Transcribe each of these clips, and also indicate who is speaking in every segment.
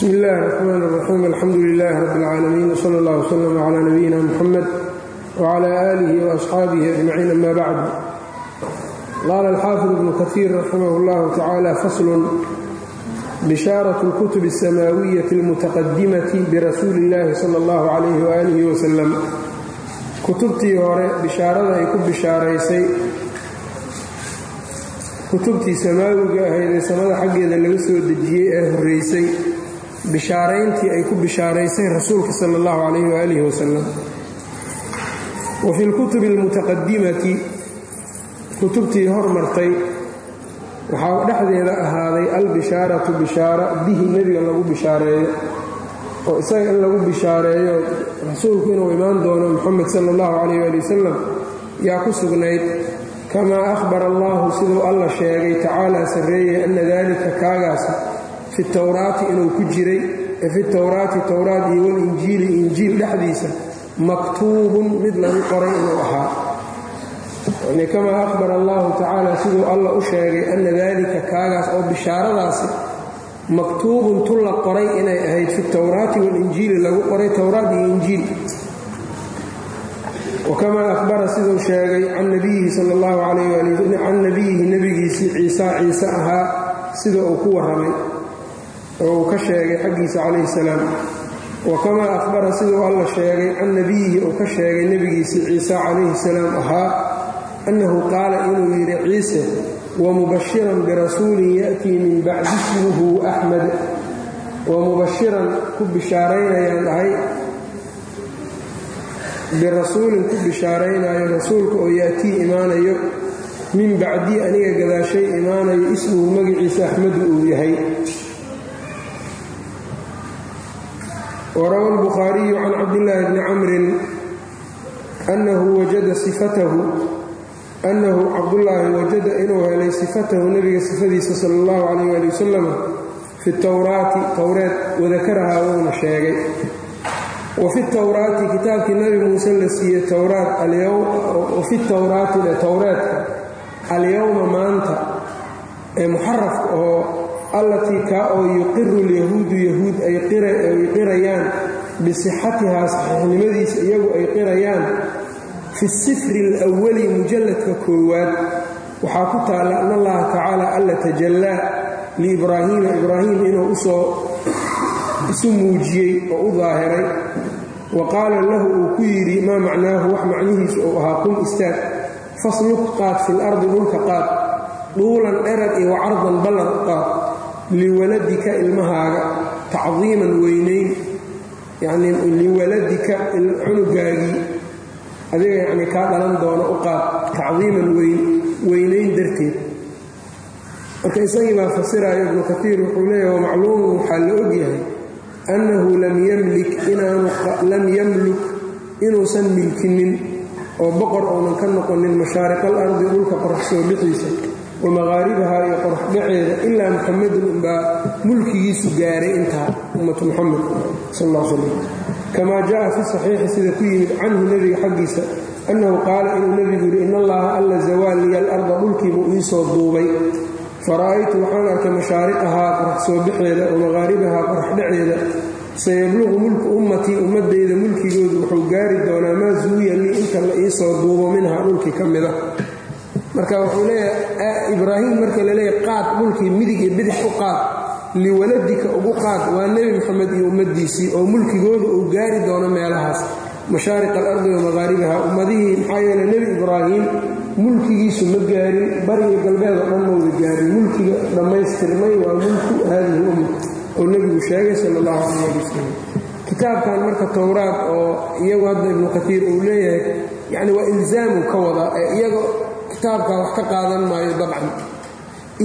Speaker 1: bsm اllahi الرxmn الرaxيim alxamdu لlah rb اlcaalamiin wslى اllah wslm clى nabiyina mxamed wclى آlih وaصxaabihi أجmaciin ama bacd qaala alxaafid ibnu kahiir raximah اllahu tacala faslun bishaaraة اlkutub الsamaawiyaةi اlmutaqadimati birasuuli اllahi salى اllah عalayh walih wslm kutubtii hore bishaarada ay ku bishaaraysay kutubtii samaawiga ahayd ee samada xaggeeda laga soo dejiyey ee horreysay bishaarayntii ay ku bishaaraysay rasuulka sala allahu calayh waalihi wasalam wa fi lkutubi almutaqadimati kutubtii hormartay waxaa dhexdeeda ahaaday albishaaratu bishaara bihi nebiga lagu bishaareeyo. Oo isaga in lagu bishaareeyo rasuulku inuu imaan doono muxamed sala allahu calayh waali wasalam yaa ku sugnayd kamaa ahbara allahu siduu alla sheegay tacaalaa sarreeyey anna daalika kaagaasi fi towraati inuu ku jiray fi towraati towraat iyo walinjiili injiil dhexdiisa maktuubun mid lagu qoray inuu ahaa. Yani kamaa ahbara allahu tacaala siduu alla u sheegay anna daalika kaagaas oo bishaaradaasi maktuubun tu la qoray inay ahayd fi towraati walinjiili lagu qoray towraat iyo injiil. Wakamaa ahbara siduu sheegay can nabiyihi sal allahu calayh ali can nabiyihi nebigiisii ciisaa ciise ahaa sida uu ku warramay oo uu ka sheegay xaggiisa calayhi salaam. Wakamaa ahbara siduu alla sheegay can nabiyihi uu ka sheegay nebigiisii ciisa calayhi salaam ahaa annahu qaala inuu yidhi ciise wamubashiran birasuulin ya'tii min bacdi ismuhu axmed. Wamubashiran ku bishaaraynayaan dhahay birasuulin ku bishaaraynaayo rasuulka oo yaatii imaanayo. Min bacdii aniga gadaashay imaanayo ismuhu magiciisa axmedu uu yahay warawa albukhaariyu can cabdillaahi bni camrin annahu wajada sifatahu annahu cabdullaahi wajada inuu helay sifatahu nebiga sifadiisa sala allahu calayh ali wasalam fi towraati towreed wadakarahaa wuuna sheegay. Wa fi towraati kitaabkii nabi muuse la siiyey wafi towraati ee towreedka alyowma maanta ee muxarafka oo allatii kaa oo yuqiru lyahuudu yahuud ay qirayaan bisixatihaa saxiixnimadiisa iyagu ay qirayaan fi sifri alwali mujalladka koowaad. Waxaa ku taalla an allaha tacaala alla tajallaa liibraahiima ibraahim inuu u soo isu muujiyey oo u daahiray wa qaala lahu uu ku yidhi maa macnaahu? Wax macnihiisu uu ahaa qum istaag fasluk qaad fil ardi dhulka qaad duulan dherar iyo wacardan ballan qaad liwaladika ilmahaaga tacdiiman weynayn yacnii liwaladika cunugaagii adiga yacnii kaa dhalan doono u qaad tacdiiman weynayn darteed marka isagii baa fasiraayo ibnu katiir wuxuu leeyahay wamacluumun waxaa la ogyahay annahu lam yamluk inuusan milkinin oo boqor uunan ka noqonin mashaariqal ardi dhulka qorax soo bixiisa wa maqaaribahaa iyo qorax dhaceeda ilaa muxamedun unbaa mulkigiisu gaaray intaa ummatu muxamed sal alla slam kamaa jaa fi saxiixi sida ku yimid canhu nebiga xaggiisa annahu qaala inuu nebigu yidhi in allaha alla zawaaliya alarda dhulkiibuu iisoo duubay. Fara'aytu waxaan arkay mashaariqahaa qorax soo bixeeda wa maqaaribahaa qorax dhaceeda. Sayabluqu mulku ummatii ummadeyda mulkigoodu wuxuu gaari doonaa maa suwiya lii inta la iisoo duubo minhaa dhulkii ka mida marka wuxuu leeyahay ibraahim marka la leeyahy qaad dhulkii midig iyo bidix u qaad liwaladika ugu qaad waa nebi moxamed iyo ummaddiisii oo mulkigooda uu gaari doono meelahaas. Mashaariq alardi wa maqaaribaha ummadihii maxaa yeele nebi ibraahim mulkigiisu ma gaarin bariga galbeed oo dhan mawda gaarin mulkiga dhammaystirmay waa mulku haadihi umma oo nebigu sheegay sala allahu calayh wasalam kitaabkan marka towraad oo iyagu hadda ibnu katiir uu leeyahay yacni waa ilzaamu ka wadaa ee iyaga kitaabkaa wax ka qaadan maayo dabcan.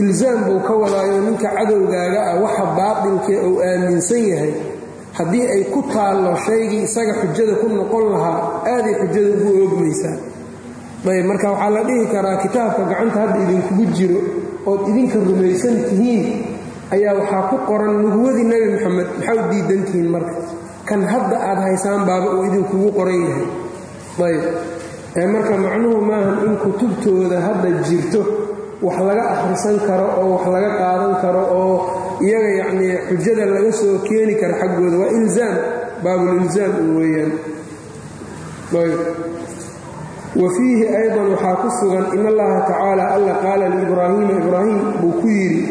Speaker 1: Ilzaam buu ka wadaayo ninka cadowgaaga ah waxa baatilkee uu aaminsan yahay. Haddii ay ku taallo shaygii isaga xujada ku noqon lahaa aaday xujada ugu oogmaysaa. Ayb marka waxaa la dhihi karaa kitaabka gacanta hadda idinkugu jiro ood idinka rumaysan tihiin ayaa waxaa ku qoran nubuwadii nebi moxamed maxaa u diidan tihiin marka. Kan hadda aad haysaan baaba uu idinkugu qoran yahay. Ayb ee marka macnuhu maahan in kutubtooda hadda jirto wax laga akhrisan karo oo wax laga qaadan karo oo iyaga yacnii xujada laga soo keeni kara xaggooda waa ilzaam baabulilzaam weeyaan. Wa fiihi aydan waxaa ku sugan in allaha tacaala alla qaala liibraahiima ibraahim buu ku yidhi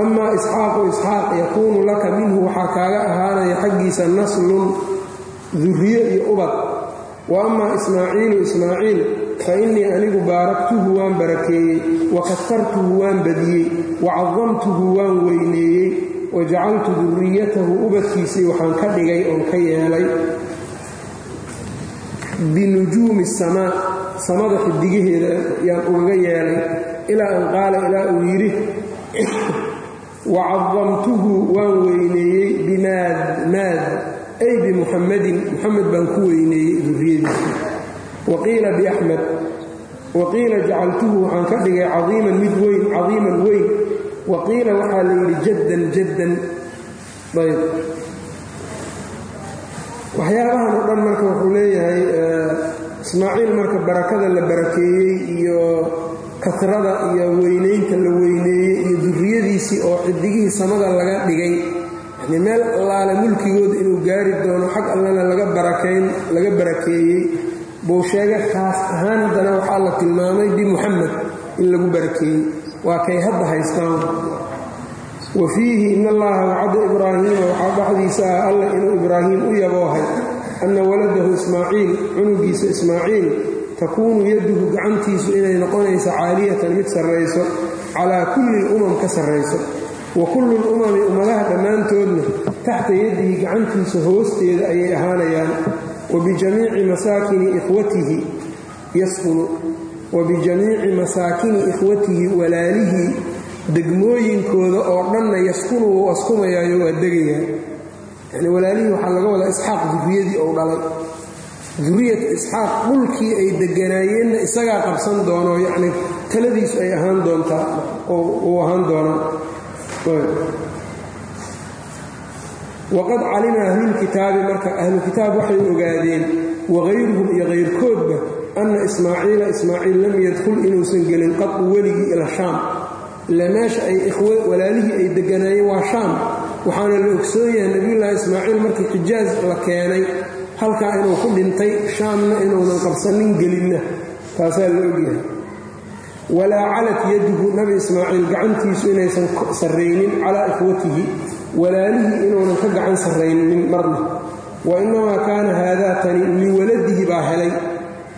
Speaker 1: amaa isxaaqu isxaaq yakuunu laka minhu waxaa kaaga ahaanaya xaggiisa naslun duriyo iyo ubad wa amaa ismaaciilu ismaaciil fa innii anigu baaraktuhu waan barakeeyey wa katartuhu waan badiyey wa cadamtuhu waan weyneeyey wa jacaltu duriyatahu ubadkiisii waxaan ka dhigay oon ka yeelay. Binujuumi samaa samada xidigaheeda yaan ugaga yeelay ilaa an qaala ilaa uu yidhi wa cadamtuhu waan weyneeyey bimaad maad ay bimuxamadin muxamed baan ku weyneeyey duriyadiisa wa qiila biaxmed wa qiila jacaltuhu waxaan ka dhigay cadiiman mid weyn cadiiman weyn. Wa qiila waxaa la yidhi jaddan jaddan. Ayb. Waxyaabahan oo dhan marka wuxuu leeyahay ismaaciil marka barakada la barakeeyey iyo kasrada iyo weynaynta la weyneeyey iyo duriyadiisii oo xidigihii samada laga dhigay meel allaale mulkigooda inuu gaari doono xag allana laga barakeeyey. Buu sheegay khaas ahaan haddana waxaa la tilmaamay bimuxamed in lagu barakeeyey. Waa kay hadda haystaan. Wa fiihi in allaha wacada ibraahiima waxaa dhexdiisa ah alla inuu ibraahim u yaboohay anna waladahu ismaaciil cunugiisa ismaaciil takuunu yaduhu gacantiisu inay noqonayso caaliyatan mid sarrayso calaa kulli lumam ka sarrayso wa kullu lumami ummadaha dhammaantoodna taxta yadihi gacantiisa hoosteeda ayay ahaanayaan wa bijamiici masaakini ikhwatihi walaalihii degmooyinkooda oo dhanna yaskunu wuu askumayaayo waa degayaa. Yani walaalihii waxaa laga wadaa isxaaq duriyadii ou dhalay. Duriyat isxaaq dhulkii ay deganaayeenna isagaa qabsan doono yacni taladiisu ay ahaan doontaa oo uu ahaan doonaa waqad calima ahlulkitaabi marka ahlukitaab waxay ogaadeen wagayruhum iyo kayrkoodba anna ismaaciila ismaaciil lam yadkhul inuusan gelin qadu weligii ila shaam ila meesha ay walaalihii ay deganaayeen waa shaam waxaana la ogsoon yahay nebiyullaahi ismaaciil markii xijaaj la keenay halkaa inuu ku dhintay shaamna inuunan qabsanin gelinna taasaa la ogyahay walaa calat yaduhu nabi ismaaciil gacantiisu inaysan sarraynin calaa ikhwatihi walaalihii inuunan ka gacan sarraynin marna. Wa innamaa kaana haadaa tani min waladihi baa helay.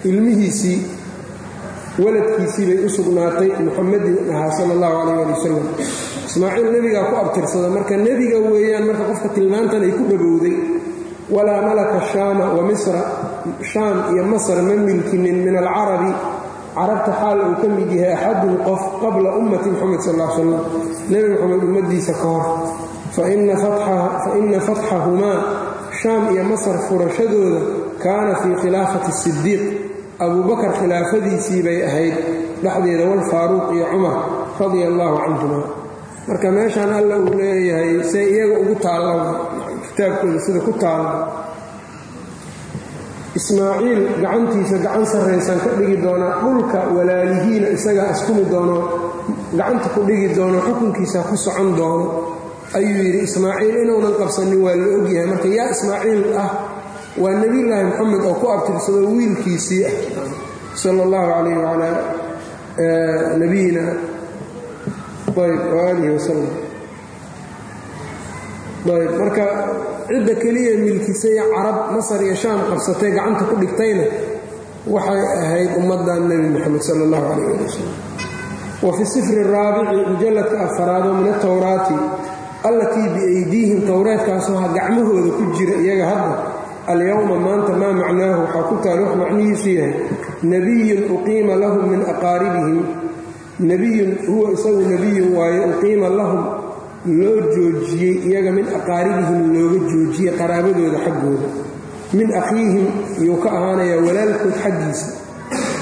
Speaker 1: Ilmihiisii waladkiisii bay u sugnaatay muxamadin ahaa sala allahu calayh ali wasalam ismaaciil nebigaa ku abtirsada marka nebiga weeyaan marka qofka tilmaantan ay ku dhowowday walaa malaka shaama wa misra shaam iyo masr ma milkinin min alcarabi carabta xaal uu ka mid yahay axadun qof qabla ummati moxamed sal l slam nebi moxamed ummaddiisa ka hor. Fa ina fatxahumaa shaam iyo masar furashadooda kaana fii khilaafati sidiiq abubakar khilaafadiisii bay ahayd dhexdeeda walfaaruuq iyo cumar radia allaahu canhuma marka meeshaan alla uu leeyahay see iyaga ugu taalla kitaabkooda sida ku taalla ismaaciil gacantiisa gacan sarraysaan ka dhigi doonaa dhulka walaalihiina isagaa askumi doono gacanta ku dhigi doono xukunkiisa ku socon doono. Ayuu yidhi ismaaciil inuunan qabsanin waa la ogyahay marka yaa ismaaciil ah waa nebiyulaahi moxamed oo ku abtirsado wiilkiisii ah sala allahu calayh wacalaa nabiyina. Ayb waaalihi wasalam ayb marka cidda keliya milkisay carab masar iyo shaam qabsatay gacanta ku dhigtayna waxay ahayd ummaddan nebi moxamed sala allahu calayh ali wasalam wa fi sifri raabici mujalladka afaraado min atowraati allatii biaydiihim towreedkaasoo ha gacmahooda ku jira iyaga hadda alyowma maanta maa macnaahu waxaa ku taal wax macnihiisu yahay nebiyun uqiima lahum min aqaaribihim. Nebiyun huwa isagu nebiyun waaye uqiima lahum loo joojiyey iyaga min aqaaribihim looga joojiyey qaraabadooda xaggooda. Min akhiihim iyuu ka ahaanayaa walaalkood xaggiisa.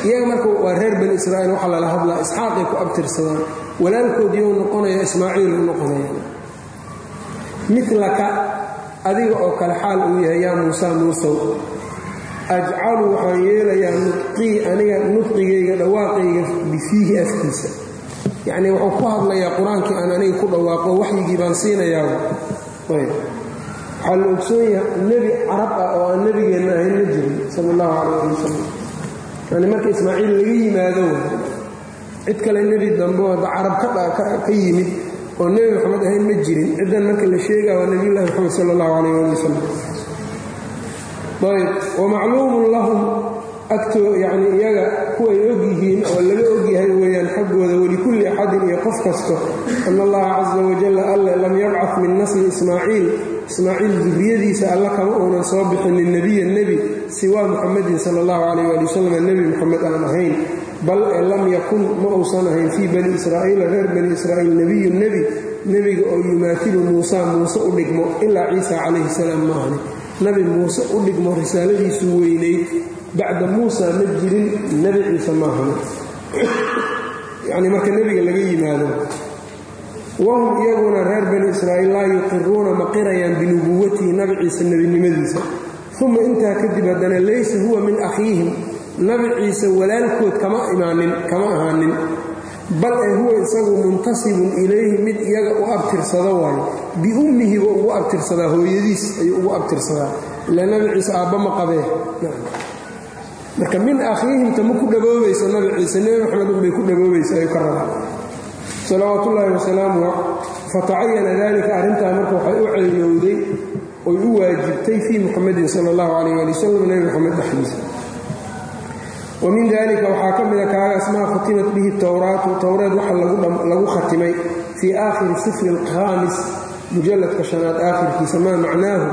Speaker 1: Iyaga marka waa reer bani israa'iil waxaa lala hadlaa isxaaqay ku abtirsadaan. Walaalkood iyou noqonaya ismaaciil u noqonaya. Milaka adiga oo kale xaal uu yahay yaa muusa muusow ajcalu waxaan yeelayaa nudqii aniga nudqigayga dhawaaqayga bifiihi afkiisa yacnii wuxuu ku hadlayaa qur'aankii aan aniga ku dhawaaqo waxyigii baan siinayaa. Waxaa la ogsoon yahay nebi carab ah oo aan nebigeenna ahayn ma jirin sala allahu calayh ali wasalam yani marka ismaaciil laga yimaado cid kale nebi dambe oo carab ka yimid oo nebi maxamed ahayn ma jirin ciddan marka la sheegaa waa nebiyullahi maxamed sala allahu calayh ali wasalam ayb wamacluumun lahum agtoo yacnii iyaga kuway og yihiin oo laga ogyahay weeyaan xaggooda welikulli axadin iyo qof kasto. Ana allaha casa wajalla alle lam yabcad min nasli ismaaciil. Ismaaciil duriyadiisa alla kama uunan soo bixinin nebiyan nebi siwaa muxamedin sala allahu calayh ali wasalam nebi muxamed aan ahayn. Bal ee lam yakun ma uusan ahayn fii bani israa'iila reer bani israa'iil nebiyun nebi nebiga oo yumaatilu muusa muuse u dhigmo ilaa ciisa calayhi salaam ma ahni nabi muuse u dhigmo risaaladiisu weynayd bacda muusa ma jirin nebi ciise maahan yacnii marka nebiga laga yimaado wahum iyaguna reer bani israa'iil laa yuqiruuna ma qirayaan binubuwatihi nabi ciise nebinimadiisa. Uma intaa kadib haddana laysa huwa min akhiihim nabi ciise walaalkood kama imaanin kama ahaanin. Bal ee huwa isagu muntasibun ilayhi mid iyaga u abtirsado waayo. Biummihiba ugu abtirsadaa hooyadiis ayuu ugu abtirsadaa. Ila nabi ciise aabba ma qabee marka min akhiihimta ma ku dhaboobayso nabi ciise nebi maxamed unbay ku dhaboobaysa ayuu ka rabaa. Salawaat ullaahi wasalaamuh fatacayana dalika arrintaa marka waxay u ceynowday oy u waajibtay fii muxamedin sala allahu calayh ali wasalam nebi moxamed dhexdiisa. Wa min dalika waxaa ka mida kaagaas maa khutimat bihi towraatu towreed waxa lagu khatimay fii aakhiri sifri alkhaamis mujalladka shanaad aakhirkiisa maa macnaahu?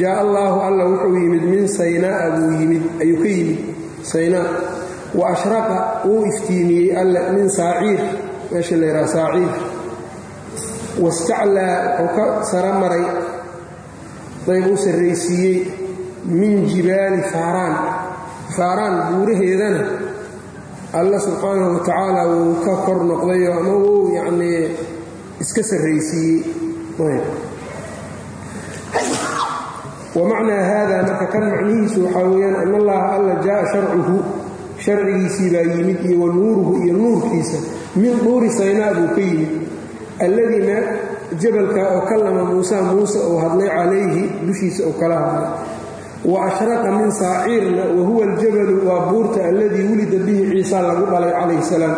Speaker 1: Jaa allaahu alla wuxuu yimid min saynaa'a buu yimid ayuu ka yimid saynaa wa ashraqa wuu iftiimiyey alle min saaciir. Meesha la yidhaha saaciir. Wastaclaa wuxuu ka sara maray dayb u sarraysiiyey min jibaali faaraan. Faaraan buuraheedana alla subxaanahu wa tacaala wuu ka kor noqdayo ama wuu yacnii iska sarraysiiyey wamacnaa haada marka kan macnihiisu waxaa weeyaan an allaha alla jaaa sharcuhu sharcigiisii baa yimid iyo wa nuuruhu iyo nuurkiisa min duuri saynaa buu ka yimid. Alladii jabalka oo kallama muusa muuse uu hadlay calayhi dushiisa uu kala hadlay. Wa ashraqa min saaciirna wa huwa aljabalu waa buurta alladii wulida bihi ciisa lagu dhalay calayhi salaam.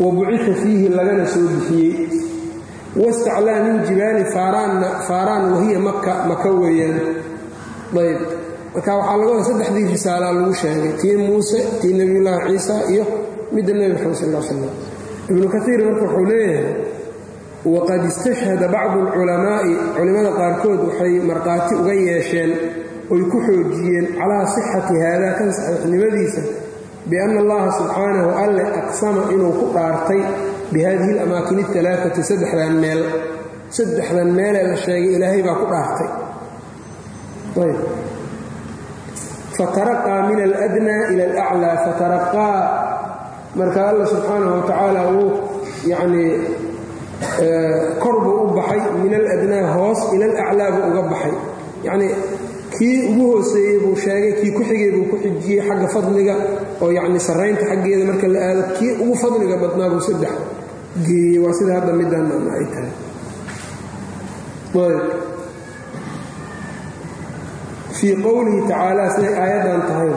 Speaker 1: Wa bucita fiihi lagana soo bixiyey. Wastaclaa min jibaali faaraanna faaraan wahiya maka maka weeyaan ayb marka waxaa laga saddexdii risaalaa lagu sheegay. Tii muuse tii nebiyullaahi ciisa iyo midda nebi maxamed sal l slam ibnu kaiir marka wuxuu leeyahay waqad istashhada bacdu alculamaa'i. Culimmada qaarkood waxay markhaati uga yeesheen oy ku xoojiyeen calaa sixati haadaa kan saxiixnimadiisa bianna allaha subxaanahu alle aqsama inuu ku dhaartay bi hadihi alamaakin alaaati saddexdan meel. Saddexdan meelee la sheegay ilaahay baa ku dhaartay fataraqaa min aladnaa ila alaclaa fataraqaa marka alla subxaanahu wa tacaala wuu yacnii kor buu u baxay min aladnaa hoos ila alaclaa buu uga baxay yacnii kii ugu hooseeyey buu sheegay kii ku xigay buu ku xijiyey xagga fadliga oo yacni sarraynta xaggeeda marka la aado kii ugu fadliga badnaa buu saddex geeyey waa sida hadda midaan ay tahay fii qowlihi tacaala siday aayaddan tahay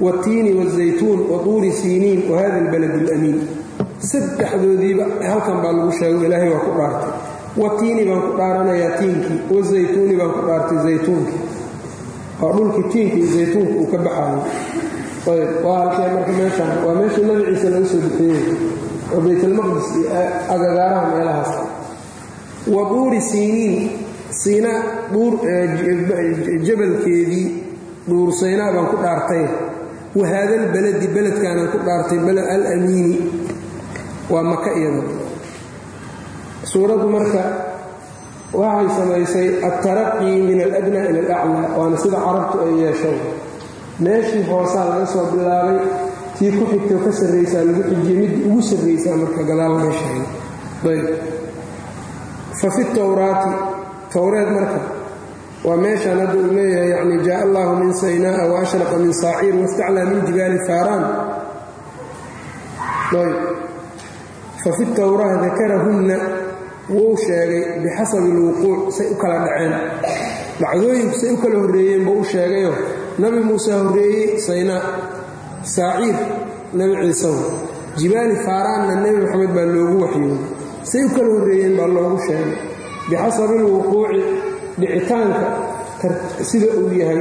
Speaker 1: watiini wazaytuun wa siiniin wa hada albalad alamiin. Saddexdoodiiba halkan baa lagu sheego ilaahay waa ku dhaartay. Watiini baan ku dhaaranayaa tiinkii wazaytuuni baan ku dhaartay zaytuunkii. Waa dhulkii tiinka iyo zaytuunka uu ka baxaayo ayb waa halkee marka meeshaan waa meeshii nabi ciise laga soo bixiyey oo baytalmaqdis iyo agagaaraha meelahaas. Wa siiniin siina jabalkeedii duur saynaa baan ku dhaartay. Wa haadalbaladi beledkaanaan ku dhaartay baled alamiini. Waa maka iyada suuraddu marka waxay samaysay altaraqii min aladnaa ila alaclaa waana sida carabtu ay yeeshay. Meeshii hoosaa laga soo bilaabay tii ku xigtoo ka sarraysaa lagu xijiyey middii ugu sarraysaa marka gadaal laga ayb fa fi towraati towreed marka. Waa meeshaan hadda uu leeyahay yacni jaa allahu min saynaa'a wa ashraqa min saaciir wastaclaa min jibaali faaraan. Ayb. Fa fi towraa dakarahunna wuu sheegay bixasabi alwuquuc say u kala dhaceen. Dhacdooyinku say u kala horreeyeen buu u sheegayoo nabi muuse horreeyey saynaa saaciir nebi ciisahu jibaali faaraanna nebi maxamed baa loogu waxyooday say u kala horreeyeen baa loogu sheegay bixasabi alwuquuci dhicitaanka sida uu yahay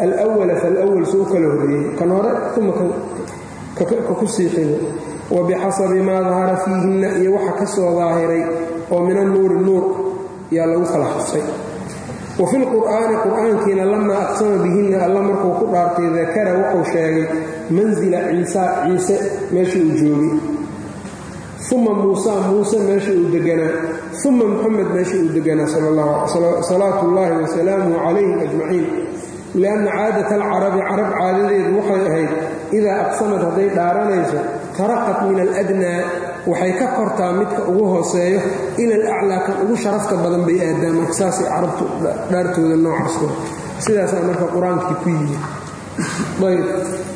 Speaker 1: alwala falwal u kala horreeyey kan hore uma ka ku siiqido wa bixasabi maa dahara fiihinna iyo waxa ka soo daahiray oo min annuuri nuur yaa lagu kala xusay wa fi lqur'aani qur'aankiina lamaa aqsama bihinna alla markuu ku dhaartay dakara wuxuu sheegay mansila ciisa ciise meesha uu joogay uma muusa muuse meesha uu deganaa. Uma muxamed meesha uu deganaa salaatu ullaahi wasalaamuhu calayhim ajmaciin. Lianna caadata alcarabi carab caadadeedu waxay ahayd idaa aqsamad hadday dhaaranayso taraqat min aladnaa waxay ka kortaa midka ugu hooseeyo ila alaclaa kan ugu sharafta badan bay aadaan marka saasay carabtu dhaartooda noocaasku sidaasaa marka qur'aankii ku yimid ayb.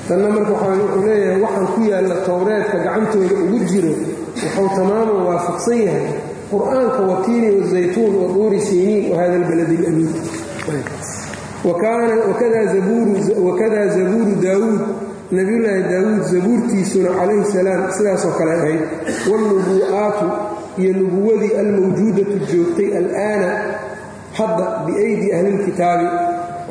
Speaker 1: Tanna marka wuxuu leeyahay waxaan ku yaalla towreedka gacantooda ugu jiro. Wuxuu tamaaman waafaqsan yahay qur'aanka watiini wazaytuun wa duuri siiniin wahada albaladi alamiin. Wakada zabuuru daawuud nabiyulaahi daawuud zabuurtiisuna calayhi salaam sidaasoo kale ahayd. Wاlnubu'aatu iyo nubuwadii almawjuudatu joogtay al'aana hadda biaydi ahlilkitaabi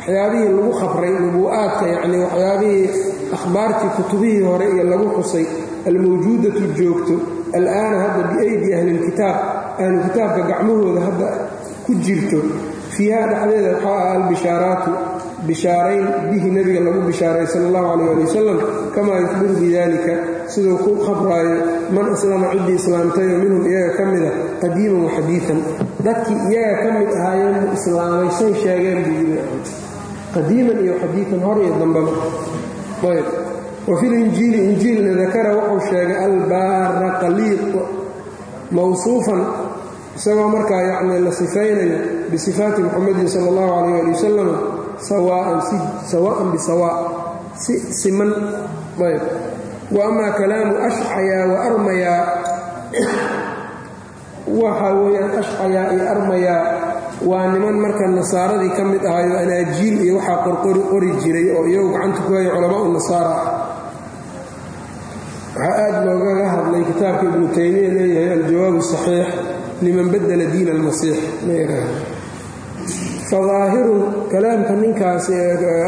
Speaker 1: waxyaabihii lagu khabray nubu'aadka yacnii waxyaabihii akhbaartii kutubihii hore iyo lagu xusay almawjuudatu joogto al'aana hadda biaydi ahlilkitaab ahlu kitaabka gacmahooda hadda ku jirto fiiha dhexdeeda waxaa ah albishaaraatu bishaarayn bihi nebiga lagu bishaaray sal allahu calayh ali wasalam kamaa yukhbiru bidalika siduu ku khabraayo man aslama ciddii islaamtayoo minhum iyaga ka mida qadiiman wa xadiian dadkii iyaga ka mid ahaayeen mu islaamay sheegeen buu yiri qadiiman iyo xadiian hor iyo dambaba ayb. Wa fi linjiili injiilna dakara wuxuu sheegay albaaraqaliiq mawsuufan. Isagoo markaa yacni la sifaynayo bisifaati muxamadin sala allahu calayh ali wasalam sawaan bisawaa si siman. Ayb. Wa amaa kalaamu ashcayaa wa armayaa. Waxa weeyaan ashcayaa iyo armayaa waa niman marka nasaaradii ka mid ahayo anaajiil iyo waxaa qorqori qori jiray oo iyagu gacanta ku haya culamaau nasaara. Waxaa aad loogaga hadlay kitaabka ibnu taymiya leeyahay aljawaab saxiix liman badala diin almasiix. Fadaahirun kalaamka ninkaasi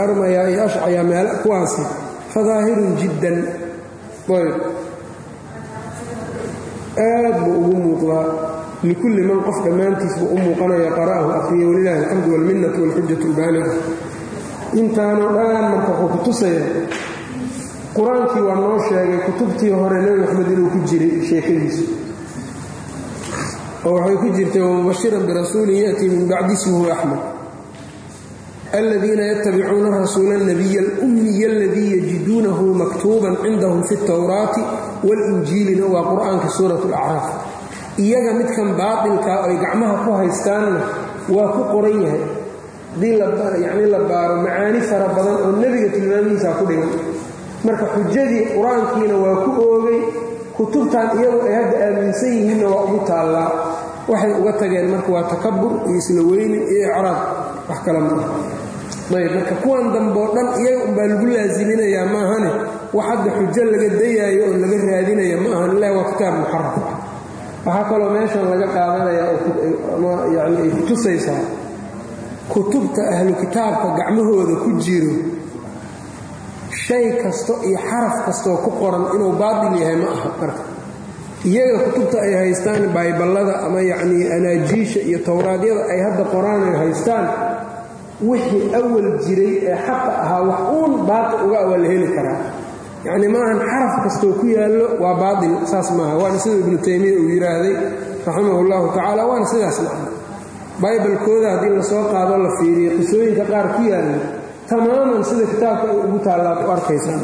Speaker 1: armayaa iyo ashcayaa meel kuwaasi. Fadaahirun jiddan. Ayb. Aad buu ugu muuqdaa likulli man qof dhammaantiis buu u muuqanaya qara'ahu akhriye walilaahi alxamdu walminnatu walxujatu ubaana ah intaanu marka wuxuu ku tusayaa qur'aankii waa noo sheegay kutubtii hore nebi maxamed inuu ku jiray sheekadiisu oo waxay ku jirtay wamubashiran birasuulin ya'tii min bacdi ismuhu axmed aladiina yattabicuuna rasuula alnabiya alummiya aladii yajiduunahu maktuuban cindahum fi اtawraati walinjiilina waa qur'aanka suurat alacraaf iyaga midkan baatilkaa ay gacmaha ku haystaanna waa ku qoran yahay. Yacnii la baaro macaani fara badan oo nebiga tilmaamihiisaa ku dhigan. Marka xujadii qur'aankiina waa ku oogay kutubtan iyagu ay hadda aaminsan yihiinna waa ugu taallaa. Waxay uga tageen marka waa takabur iyo isla weynin iyo icraab wax kale ma ayb marka kuwan dambeoo dhan iyaga umbaa lagu laasiminayaa maahane wax hadda xujo laga dayaayo oo laga raadinaya ma ahan ilah waa kitaab muxaraf waxaa kaloo meeshan laga qaadanayaa yani ay kutusaysaa kutubta ahlu kitaabka gacmahooda ku jiro. Shay kasto iyo xaraf kastoo ku qoran inuu baatil yahay ma aha marka. Iyaga kutubta ay haystaan bayballada ama yacnii anaajiisha iyo towraadyada ay hadda qoraan ay haystaan wixii awal jiray ee xaqa ahaa wax uun baatil uga waa la heli karaa yacnii maahan xaraf kastoo ku yaallo waa baatil saas maaha. Waana sida ibnu taymiya uu yidhaahday raximahu llahu tacaala waana sidaas macna baybalkooda haddii la soo qaado la fiiriyo qisooyinka qaar ku yaalla tamaaman sida kitaabka ay ugu taallaad u arkaysaan.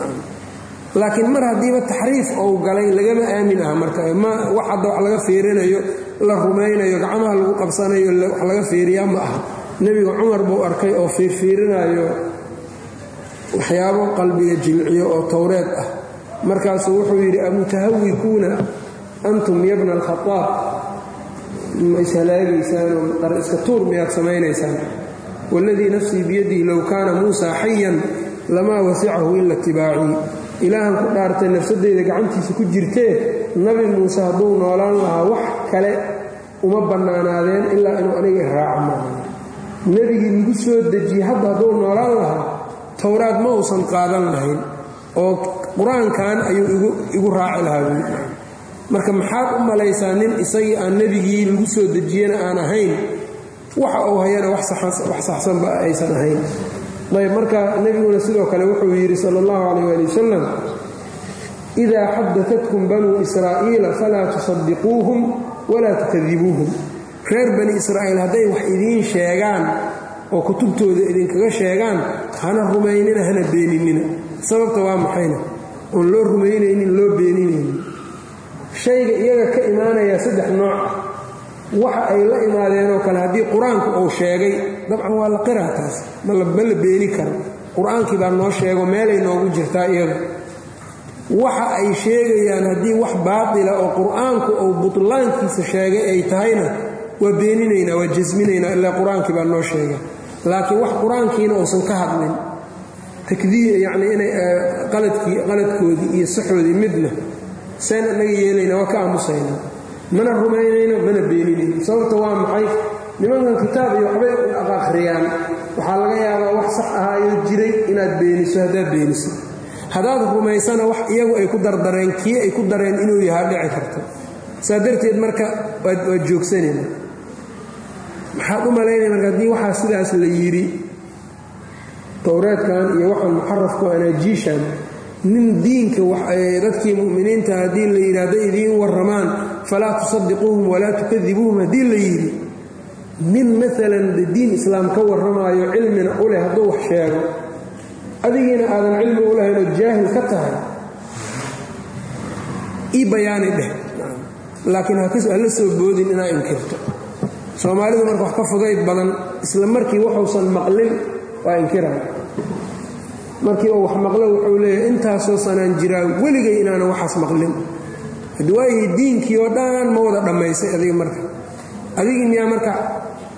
Speaker 1: Laakiin mar haddiiba taxriif ou galay lagama aamin ah marka. Ma wax hadda wax laga fiirinayo la rumaynayo gacmaha lagu qabsanayo wax laga fiiriyaa ma aha. Nebiga cumar buu arkay oo fiirfiirinayo waxyaabo qalbiga jilciyo oo towreed ah. Markaasuu wuxuu yidhi amutahawikuuna antum yabna alkhadaab ma ishalaagaysaan oo iska tuur miyaad samaynaysaan? Waladii nafsii biyadihi low kaana muusaa xayan lamaa wasicahu ila itibaacii ilaahan ku dhaartay nafsadeyda gacantiisa ku jirtee nabi muuse hadduu noolaan lahaa wax kale uma bannaanaadeen ilaa inuu aniga iraaco maaha. Nebigii lagu soo dejiyey hadda hadduu noolaan lahaa towraad ma uusan qaadan lahayn oo qur'aankan ayuu igu raaci lahaa marka maxaad u malaysaa nin isagii aan nebigii lagu soo dejiyena aan ahayn? Waxa uu hayana wax saxsanba aysan ahayn. Ayb marka nebiguna sidoo kale wuxuu yidhi sal اllahu calayh ali wasalam idaa xadatatkum banuu israa'iila falaa tusadiquuhum walaa tukadibuuhum. Reer bani israa'iil hadday wax idiin sheegaan oo kutubtooda idinkaga sheegaan hana rumaynina hana beeninina. Sababta waa maxayna oon loo rumaynaynin loo beeninaynin. Shayga iyaga ka imaanaya saddex nooc waxa ay la imaadeenoo kale haddii qur'aanku uu sheegay. Dabcan waa la qiraa taas ma la beeni karo. Qur'aankii baa noo sheego meelay noogu jirtaa iyada waxa ay sheegayaan haddii wax baatila oo qur'aanku uu butlaankiisa sheegay ay tahayna waa beeninaynaa waa jasminaynaa ilaa qur'aankii baa noo sheega laakiin wax qur'aankiina uusan ka hadlin takdiib yacnii inay qaladkii qaladkoodii iyo saxoodii midna seen annaga yeelayna waa ka aamusaynaa mana rumaynayno mana beeninayno. Sababta waa maxay? Nimankan kitaab iyo waxbay aqakhriyaan waxaa laga yaabaa wax sax ahaayoo jiray inaad beeniso haddaad beeniso. Haddaad rumaysana wax iyagu ay ku dardareen kii ay ku dareen inuu yahaa dhici karto. Saa darteed marka waad joogsanayna maxaad u malaynaya marka haddii waxaa sidaas la yidhi? Towreedkan iyo waxaan muxarafku anaajiishan nin diinka dadkii mu'miniinta haddii la yidhi hadday idiin warramaan falaa tusadiquuhum walaa tukadibuuhum haddii la yidhi nin maalan diin islaam ka warramaayo cilmina u leh hadduu wax sheego adigiina aadan cilmi u lahayn ood jaahil ka tahay ii bayaani dheh. Laakiin hala soo boodin inaa inkirto soomaalidu marka wax ka fudayd badan isla markii wuxuusan maqlin waa inkiraya markii uu wax maqlo wuxuu leeyahay intaasoo sanaan jiraa weligay inaanan waxaas maqlin. Hadwaayay diinkii oo dhan ma wada dhammaysay adiga marka. Adigii miyaa marka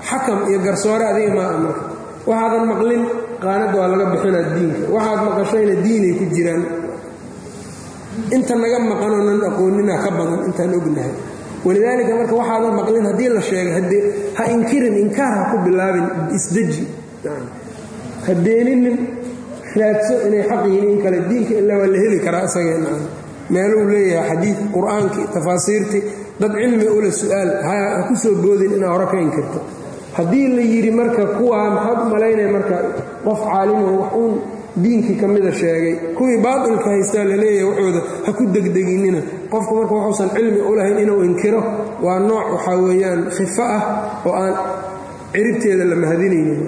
Speaker 1: xakam iyo garsoore adiga maa marka. Waxaadan maqlin qaanadda waa laga bixinaa diinka. Waxaad maqashayna diinay ku jiraan. Inta naga maqanoo nan aqoonina ka badan intaan ognahay walidaalika marka waxaadan maqlin haddii la sheegay ha inkirin inkaar ha ku bilaabin isdeji. Ha beeninin raadso inay xaq yihiin in kale diinka ilaa waa la heli karaa isageenna meeluu leeyahay xadiid qur'aankii tafaasiirtii dad cilmi ule su'aal ha ku soo boodin inaa hore ka inkirto. Haddii la yidhi marka kuwaa maxaad u malaynaya marka qof caalimo wax uun diinkii ka mida sheegay. Kuwii baatilka haystaa la leeyahay waxooda ha ku degdeginina. Qofku marka waxuusan cilmi u lahayn inuu inkiro waa nooc waxaa weeyaan khifo ah oo aan ciribteeda la mahadinaynin.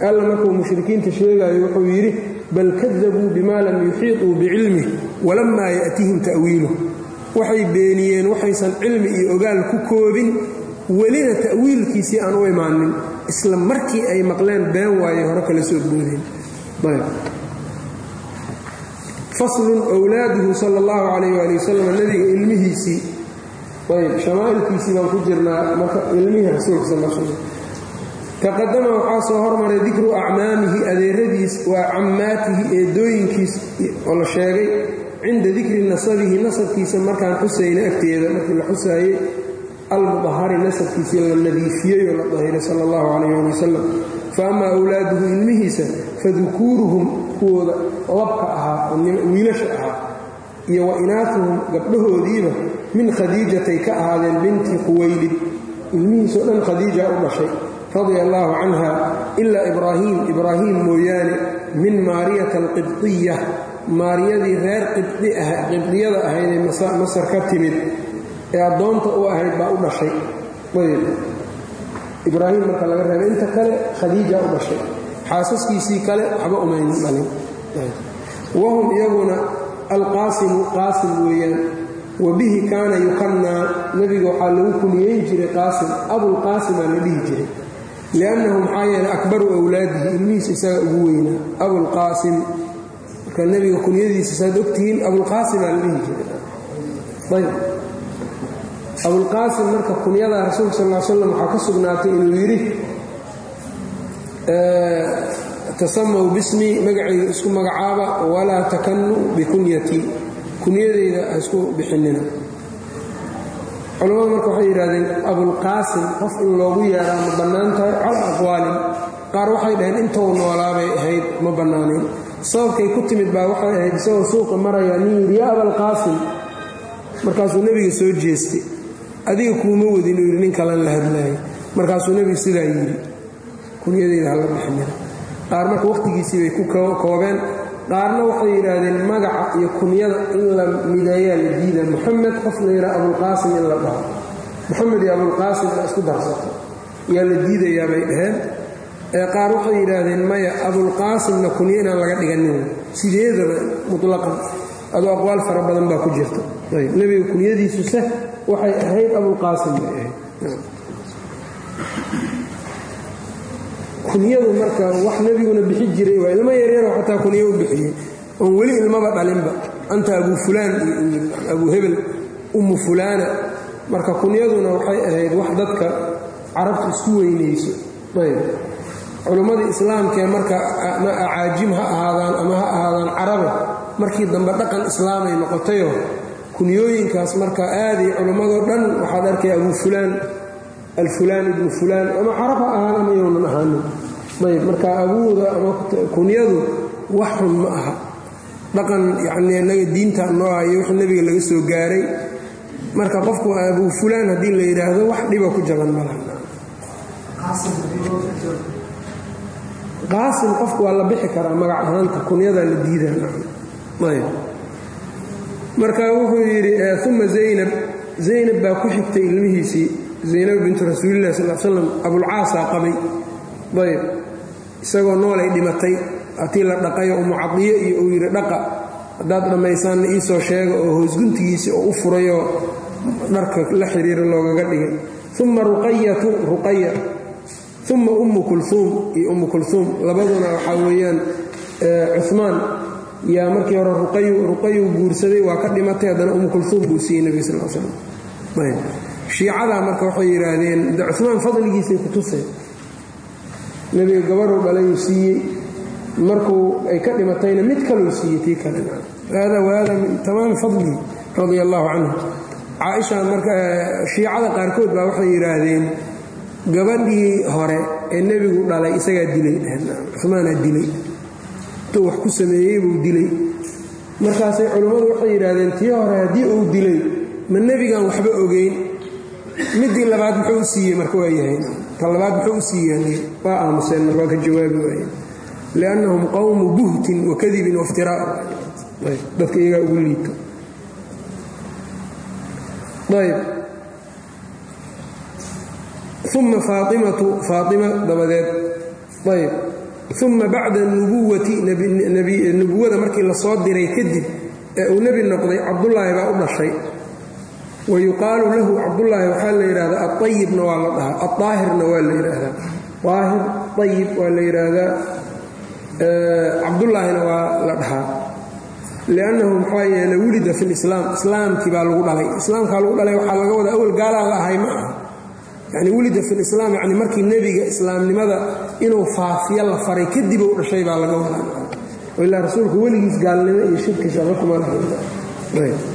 Speaker 1: Alla markuu mushrikiinta sheegayo wuxuu yidhi bal kadabuu bima lam yuxiiطuu bicilmih walammaa ya'tihim ta'wiiluh waxay beeniyeen waxaysan cilmi iyo ogaal ku koobin welina ta'wiilkiisii aan u imaanin isla markii ay maqleen been waaye hore kala soo boodeen faslun wlaaduhu sal اllahu calayh ali wasalam nebiga ilmihiisii ayb shamaa'ilkiisii baan ku jirnaa marka ilmihii rasuulka taqadama waxaa soo hormaray dikru acmaamihi adeeradiis waa cammaatihi eedooyinkiis oo la sheegay. Cinda dikri nasabihi nasabkiisa markaan xusayna agteeda markii la xusaayey almudahari nasabkiisii la nadiifiyey oo la dahiray sal اllahu calayh ali wasalam fa ama awlaaduhu ilmihiisa fadukuuruhum kuwooda labka ahaa wiilasha ahaa iyo wa inaatuhum gabdhahoodiiba min khadiijatay ka ahaadeen binti quwaylid ilmihiisoo dhan khadiija u dhashay radia allaahu canha ilaa ibraahiim ibraahiim mooyaane min maariyata alqibdiya maariyadii reer qibdiyada ahayd ee masar ka timid ee addoonta u ahayd baa u dhashay ibraahim marka laga reebay inta kale khadiija u dhashay xaasaskiisii kale waxba umaynin dhalin wahum iyaguna alqaasimu qaasim weeyaan. Wa bihi kaana yukannaa nebiga waxaa lagu kuniyeyn jiray qaasim abulqaasimaa la dhihi jiray. Liannahu maxaa yeelay akbaru awlaadihi ilmihiisa isaga ugu weynaa abulqaasim marka nebiga kunyadiisa saad ogtihiin abulqaasimaa la dhihi jiray. Ayb. Abulqaasim marka kunyada rasuulka sal l slam waxaa ka sugnaatay inuu yidhi tasamaw bismii magacayga isku magacaaba walaa takannu bikunyatii kunyadayda ha isku bixinina. Culamadu marka waxay yidhahdeen abulqaasim qof in loogu yeeraa ma bannaan tahay calaa aqwaalin qaar waxay dhaheen intou noolaabay ahayd ma bannaanayn sababkay ku timid baa waxay ahayd isagoo suuqa maraya nin yidhi yaa abalqaasim markaasuu nebiga soo jeestay. Adiga kuuma wadin uu yidhi nin kalan la hadlaayay markaasuu nebigu sidaa yidhi kunyadeyda hala bixinina qaar marka wakhtigiisii bay ku koobeen. Qaarna waxay yidhaahdeen magaca iyo kunyada in la mideeyaa la diida moxamed qof la yidhaha abulqaasim in la dhaho. Moxamed iyo abulqaasim ina isku darsato. Yaa la diidayaa bay dhaheen. Ee qaar waxay yidhaahdeen maya abulqaasimna kunyo inaan laga dhiganin. Sideedaba mutlaqan adoo aqwaal fara badan baa ku jirta. Nebiga kunyadiisu sah waxay ahayd abulqaasim bay ahayd kunyadu marka wax nebiguna bixi jiray waa ilmo yaryaro xataa kunyo u bixiyey oon weli ilmaba dhalinba. Anta abuu fulaan iyo abuu hebel ummu fulaana. Marka kunyaduna waxay ahayd wax dadka carabta isku weynayso ayb. Culimmadii islaamkee marka acaajim ha ahaadaan ama ha ahaadaan carabe markii dambe dhaqan islaamay noqotayo kunyooyinkaas marka aaday culimmadoo dhan waxaad arkay abuu fulaan alfulaan ibnu fulaan ama carab ha ahaan ama yownan ahaanin ayb marka abuuda ama kunyadu wax xun ma aha dhaqan yacnii inaga diinta noo hayo wixii nebiga laga soo gaaray marka qofku abuu fulaan haddii la yidhaahdo wax dhiba ku jaban malaha qaasim qofku waa la bixi karaa magac ahaanta kunyadaa la diidaayb marka wuxuu yidhi uma zaynab zaynab baa ku xigtay ilmihiisii zaynab bintu rasuulillahi sal slam abulcaasaa qabay. Ayb. Isagoo noolay dhimatay hatii la dhaqayo umu cadiyo iyo uu yidhi dhaqa haddaad dhammaysaanna iisoo sheega oo hoosguntigiisii oo u furayoo dharka la xiriira loogaga dhigay. Uma ruqayatu ruqaya uma ummu kulhuum iyo ummu kulhuum labaduna waxaa weeyaan cumaan yaa markii hore ruqayu guursaday waa ka dhimatay haddana ummu kulhuum buu siiyey nebiga sal slam shiicadaa marka waxay yidhaahdeen de cumaan fadligiisay ku tuseen nebiga gabadhuu dhalayuu siiyey markuu ay ka dhimatayna mid kaluu siiyey tii kale. Hada wahada min tamaami fadlihi radia allahu canhu. Caaisha marka shiicada qaarkood baa waxay yidhaahdeen gabadhii hore ee nebigu dhalay isagaa dilay. Cumaanaa dilay. Intuu wax ku sameeyey buu dilay. Markaasay culimmadu waxay yidhaahdeen tii hore haddii uu dilay ma nebigan waxba ogeyn midii labaad muxuu u siiyey marka waa yahay ta labaad muxuu u siiyeen waa aamuseen marka waa ka jawaabi waaye liannahum qowmu buhtin wa kadibin waftiraa dadka iyagaa ugu liito. Ayb. Uma faaimatu faaima dabadeed. Ayb. Uma bacda nubuwati nubuwada markii la soo diray kadib ee uu nebi noqday cabdullaahi baa u dhashay wa yuqaalu lahu cabdullaahi waxaa la yidhahdaa aayibna waa la dhahaa aaahirna waa la yidhaahdaa aahir ayib waa la yidhaahdaa cabdullaahina waa la dhahaa. Liannahu maxaa yeele wulida fi lislaam islaamkii baa lagu dhalay. Islaamkaa lagu dhalay waxaa laga wadaa awal gaalaa la ahay ma aha. Yani wulida fi lislaam yani markii nebiga islaamnimada inuu faafiyo la faray kadib u dhashay baa laga wadaa. Ilaa rasuulku weligiis gaalnimo iyo shirki kuma lahay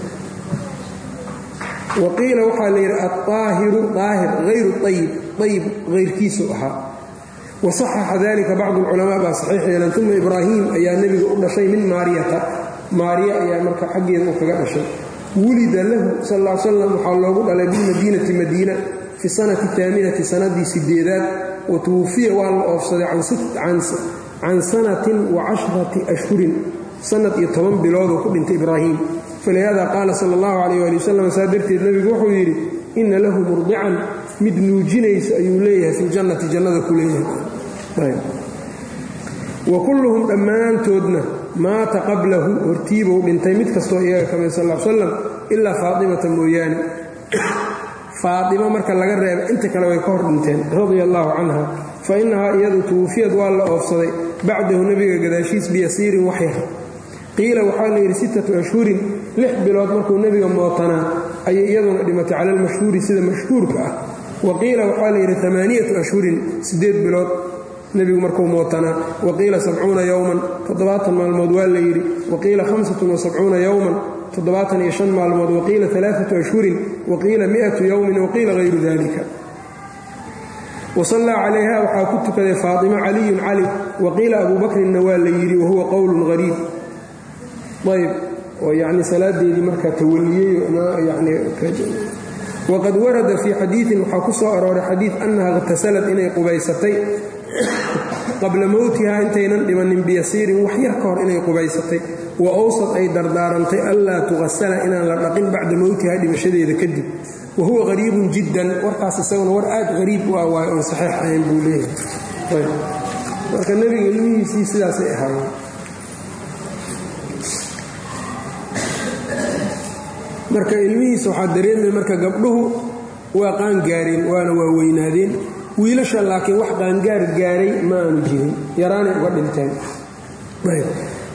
Speaker 1: waqiila waxaa la yidhi aaahiru aahir hayru ayib ayib hayrkiisu ahaa. Wasaxaxa dalika bacdu alculamaa baa saxiix yeelan uma ibraahim ayaa nebiga u dhashay min maariyata. Maariya ayaa marka xaggeeda u kaga dhashay. Wulida lahu sal l slam waxaa loogu dhalay bilmadiinati madiina fi sanati taaminati sanadii sideedaad wa tuwufiya waa la oofsaday can sanatin wa cashrati ashhurin sanad iyo toban bilooduu ku dhintay ibraahim falihada qaala sal allahu calayh ali wasalam saa darteed nebigu wuxuu yidhi inna lahu murdican mid nuujinaysa ayuu leeyahay fi ljannati jannada ku leeyahay. Wa kulluhum dhammaantoodna maata qablahu hortiibuu dhintay mid kastoo iyaga ka mid sal slam ilaa faatimata mooyaane. Faatima marka laga reeba inta kale way ka hor dhinteen radia allaahu canha. Fa innahaa iyadu tuwufiyad waa la oofsaday bacdahu nebiga gadaashiis biyasiirin waxyar qiila waxaa la yidhi sittatu ashhurin lix bilood markuu nebiga mootanaa ayay iyaduna dhimatay cala almashhuuri sida mashhuurka ah. Waqiila waxaa layidhi amaaniyatu ashhurin siddeed bilood nebigu markuu mootanaa waqiila sabcuuna yowman toddobaatan maalmood waa la yidhi. Waqiila hamsatun wasabcuuna yowman toddobaatan iyo shan maalmood. Waqiila alaaatu ashhurin waqiila miatu yowmin waqiila hayru dalika wasallaa calayha waxaa ku tukaday faatima caliyun cali. Waqiila abuu bakrinna waa la yidhi wahuwa qowlun hariib ayb. Oo yacni salaadeedii markaa tawaliyey yani waqad warada fii xadiiin waxaa ku soo arooray xadiid annaha ikhtasalad inay qubaysatay. Qabla mowtiha intaynan dhimanin biyasiirin wax yar ka hor inay qubaysatay. Wa owsad ay dardaarantay anlaa tuqasala inaan la dhaqin bacda mowtiha dhimashadeeda kadib. Wa huwa qariibun jiddan. Warkaas isaguna war aad qariib u ah waay oon saxiix ahayn buu leeyahay. Marka nebiga ilmihiisii sidaasay ahaayeen marka ilmihiisa waxaa dareemaya marka gabdhuhu waa qaangaareen waana waa weynaadeen wiilasha laakiin wax qaangaar gaaray ma aanu jirin yaraanay uga dhinteen.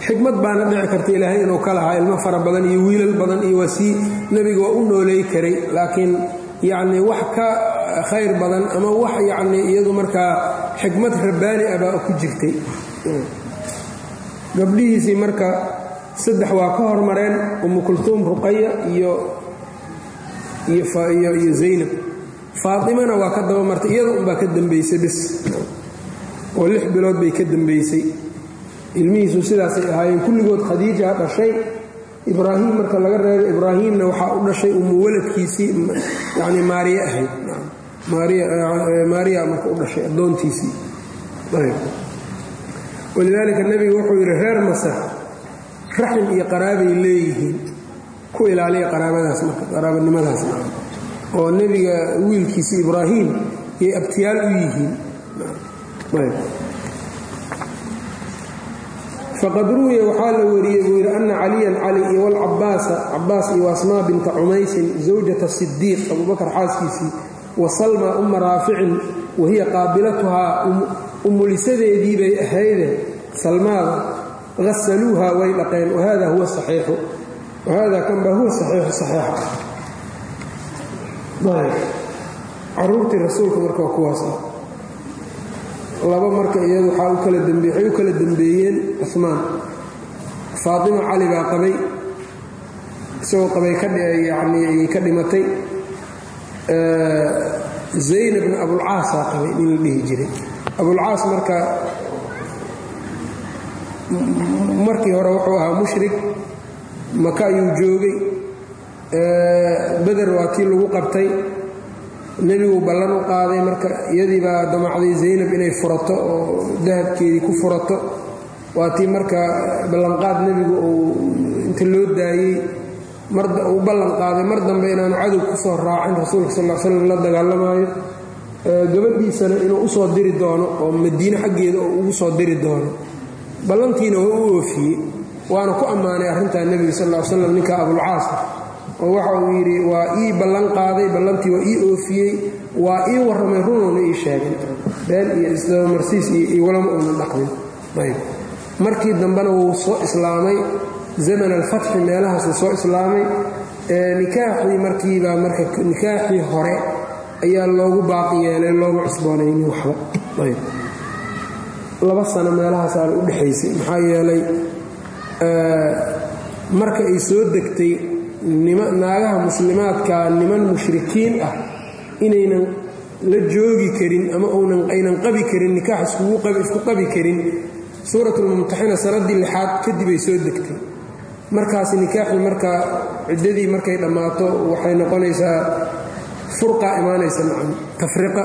Speaker 1: Xikmad baana dhici karta ilaahay inuu ka lahaa ilmo fara badan iyo wiilal badan iyo waa sii nebiga waa u nooleey karay laakiin yacnii wax ka khayr badan ama wax yacnii iyadu markaa xikmad rabbaani ah baa ku jirtay. Gabdhihiisii marka saddex waa ka hormareen umu kultuum ruqaya iyo zaynab. Faatimana waa ka dabamartay iyada unbaa ka dambaysay bis oo lix bilood bay ka dambaysay ilmihiisu sidaasay ahaayeen kulligood khadiija dhashay. Ibraahim marka laga reebo ibraahimna waxaa u dhashay umu waladkiisii yani maariye ahayd. Maariya marka u dhashay addoontiisii. Walidaalika nebigu wuxuu yidhi reer masar raxim iyo qaraabay leeyihiin. Ku ilaaliya qaraabadaas marka qaraabanimadaas oo nebiga wiilkiisa ibraahim yay abtiyaal u yihiin. Faqad ruwiya waxaa la wariyey buu yidhi ana caliyan cali iyo walcabaasa cabaas iyo asmaa binta cumaysin zawjata sidiiq abubakar xaaskiisii wa salma umma raaficin wahiya qaabilatuhaa umulisadeedii bay ahayde salmaada hasaluuha way dhaqeen wahada huwa saxiixu. Wahada kanbaa huwa saxiixu saxiixa. Caruurtii rasuulka marka waa kuwaas laba marka iyadu waxaa u kala dambe waxay u kala dembeeyeen cumaan faatima cali baa qabay isagoo qabay yani ayay ka dhimatay. Zaynabna abulcaasaa qabay nin la dhihi jiray. Abulcaas marka markii hore wuxuu ahaa mushrik maka ayuu joogay. Beder waa tii lagu qabtay. Nebigu ballan u qaaday marka iyadii baa damacday zaynab inay furato oo dahabkeedii ku furato. Waa tii marka ballanqaad nebigu uu inta loo daayey uu ballan qaaday mar dambe inaanu cadow ku soo raacin rasuulka sal l slam la dagaalamaayo. Gabadhiisana inuu u soo diri doono oo madiine xaggeeda oo ugu soo diri doono ballantiina waa u oofiyey waana ku ammaanay arrintaa nebiga sal l slam ninka abulcaasa oo waxa uu yidhi waa ii ballan qaaday ballantii waa ii oofiyey waa ii warramay runuuna ii sheegay been iyo isdabamarsiis iyo iwalama uunan dhaqmin. Ayb markii dambena wuu soo islaamay zaman alfatxi meelahaasuu soo islaamay nikaaxii markiibaa marka nikaaxii hore ayaa loogu baaqi yeelay looma cusboonaynin waxba. Ayb laba sano meelahaasaa u dhexaysay maxaa yeelay marka ay soo degtay naagaha muslimaadka niman mushrikiin ah inaynan la joogi karin ama aynan qabi karin nikaax isku qabi karin suuratulmumtaxina sanadii lixaad kadib ay soo degtay. Markaas nikaaxii markaa ciddadii markay dhammaato waxay noqonaysaa furqa imaanaysa nacam tafriqa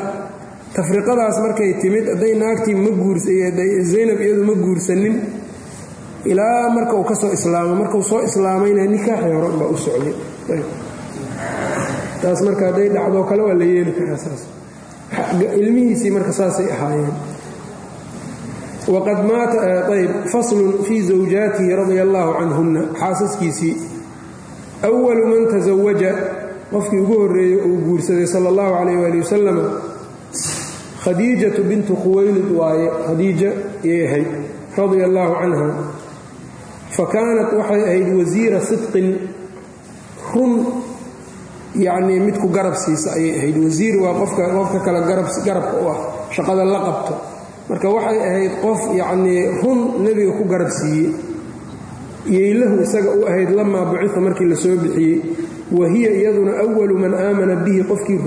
Speaker 1: tafriqadaas markay timid hadday naagtii ma guurzaynab iyadu ma guursanin ilaa marka uu ka soo islaamo markau soo islaamayna nikaaxii hore baa u socday taas marka hadday dhacdoo kale waa la yeeli karaa saas. Ilmihiisii marka saasay ahaayeen. Waqad maata ayb faslun fii zawjaatihi radia allaahu canhunna xaasaskiisii. Awalu man tasawaja qofkii ugu horreeyey uu guursaday sala allahu calayh waali wasalam khadiijatu bintu khuwaylid waaye khadiija yay ahayd radia allaahu canha fa kaanat waxay ahayd wasiira sidqin run yacnii mid ku garab siisa ayay ahayd. Wasiir waa qofka qofka kale garabka u ah shaqada la qabto. Marka waxay ahayd qof yacnii run nebiga ku garab siiyey yeylahu isaga u ahayd lamaa bucita markii la soo bixiyey. Wa hiya iyaduna awalu man aamana bihi qofkii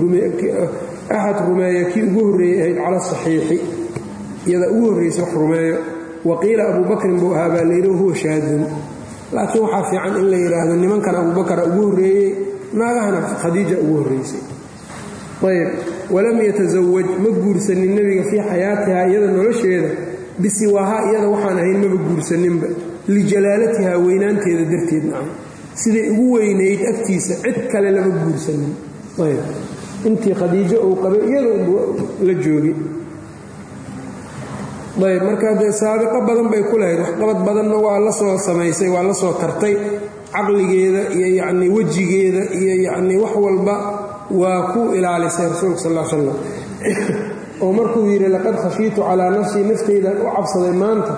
Speaker 1: axad rumeeya kii ugu horreeyey ahayd cala asaxiixi iyada ugu horraysa wax rumeeyo. Wa qiila abuu bakrin buu ahaa baa layidhi wahuwa shaadun. Laakiin waxaa fiican in la yidhaahdo nimankan abuubakara ugu horreeyey naagahana khadiija ugu horraysay ayb walam yatasawaj ma guursanin nebiga fii xayaatihaa iyada nolosheeda. Bisiwaahaa iyada waxaan ahayn maba guursaninba. Lijalaalatihaa weynaanteeda darteed nacam. Siday ugu weynayd agtiisa cid kale lama guursanin. Ayb intii khadiijo uu qabay iyada la joogay ayb marka dee saabiqo badan bay ku lahayd waxqabad badanna waa la soo samaysay waa la soo tartay. Caqligeeda iyo yacnii wejigeeda iyo yacnii wax walba waa ku ilaalisay rasuulka sal l slam oo markuu yidhi laqad khashiitu calaa nafsii naftaydan u cabsaday maanta.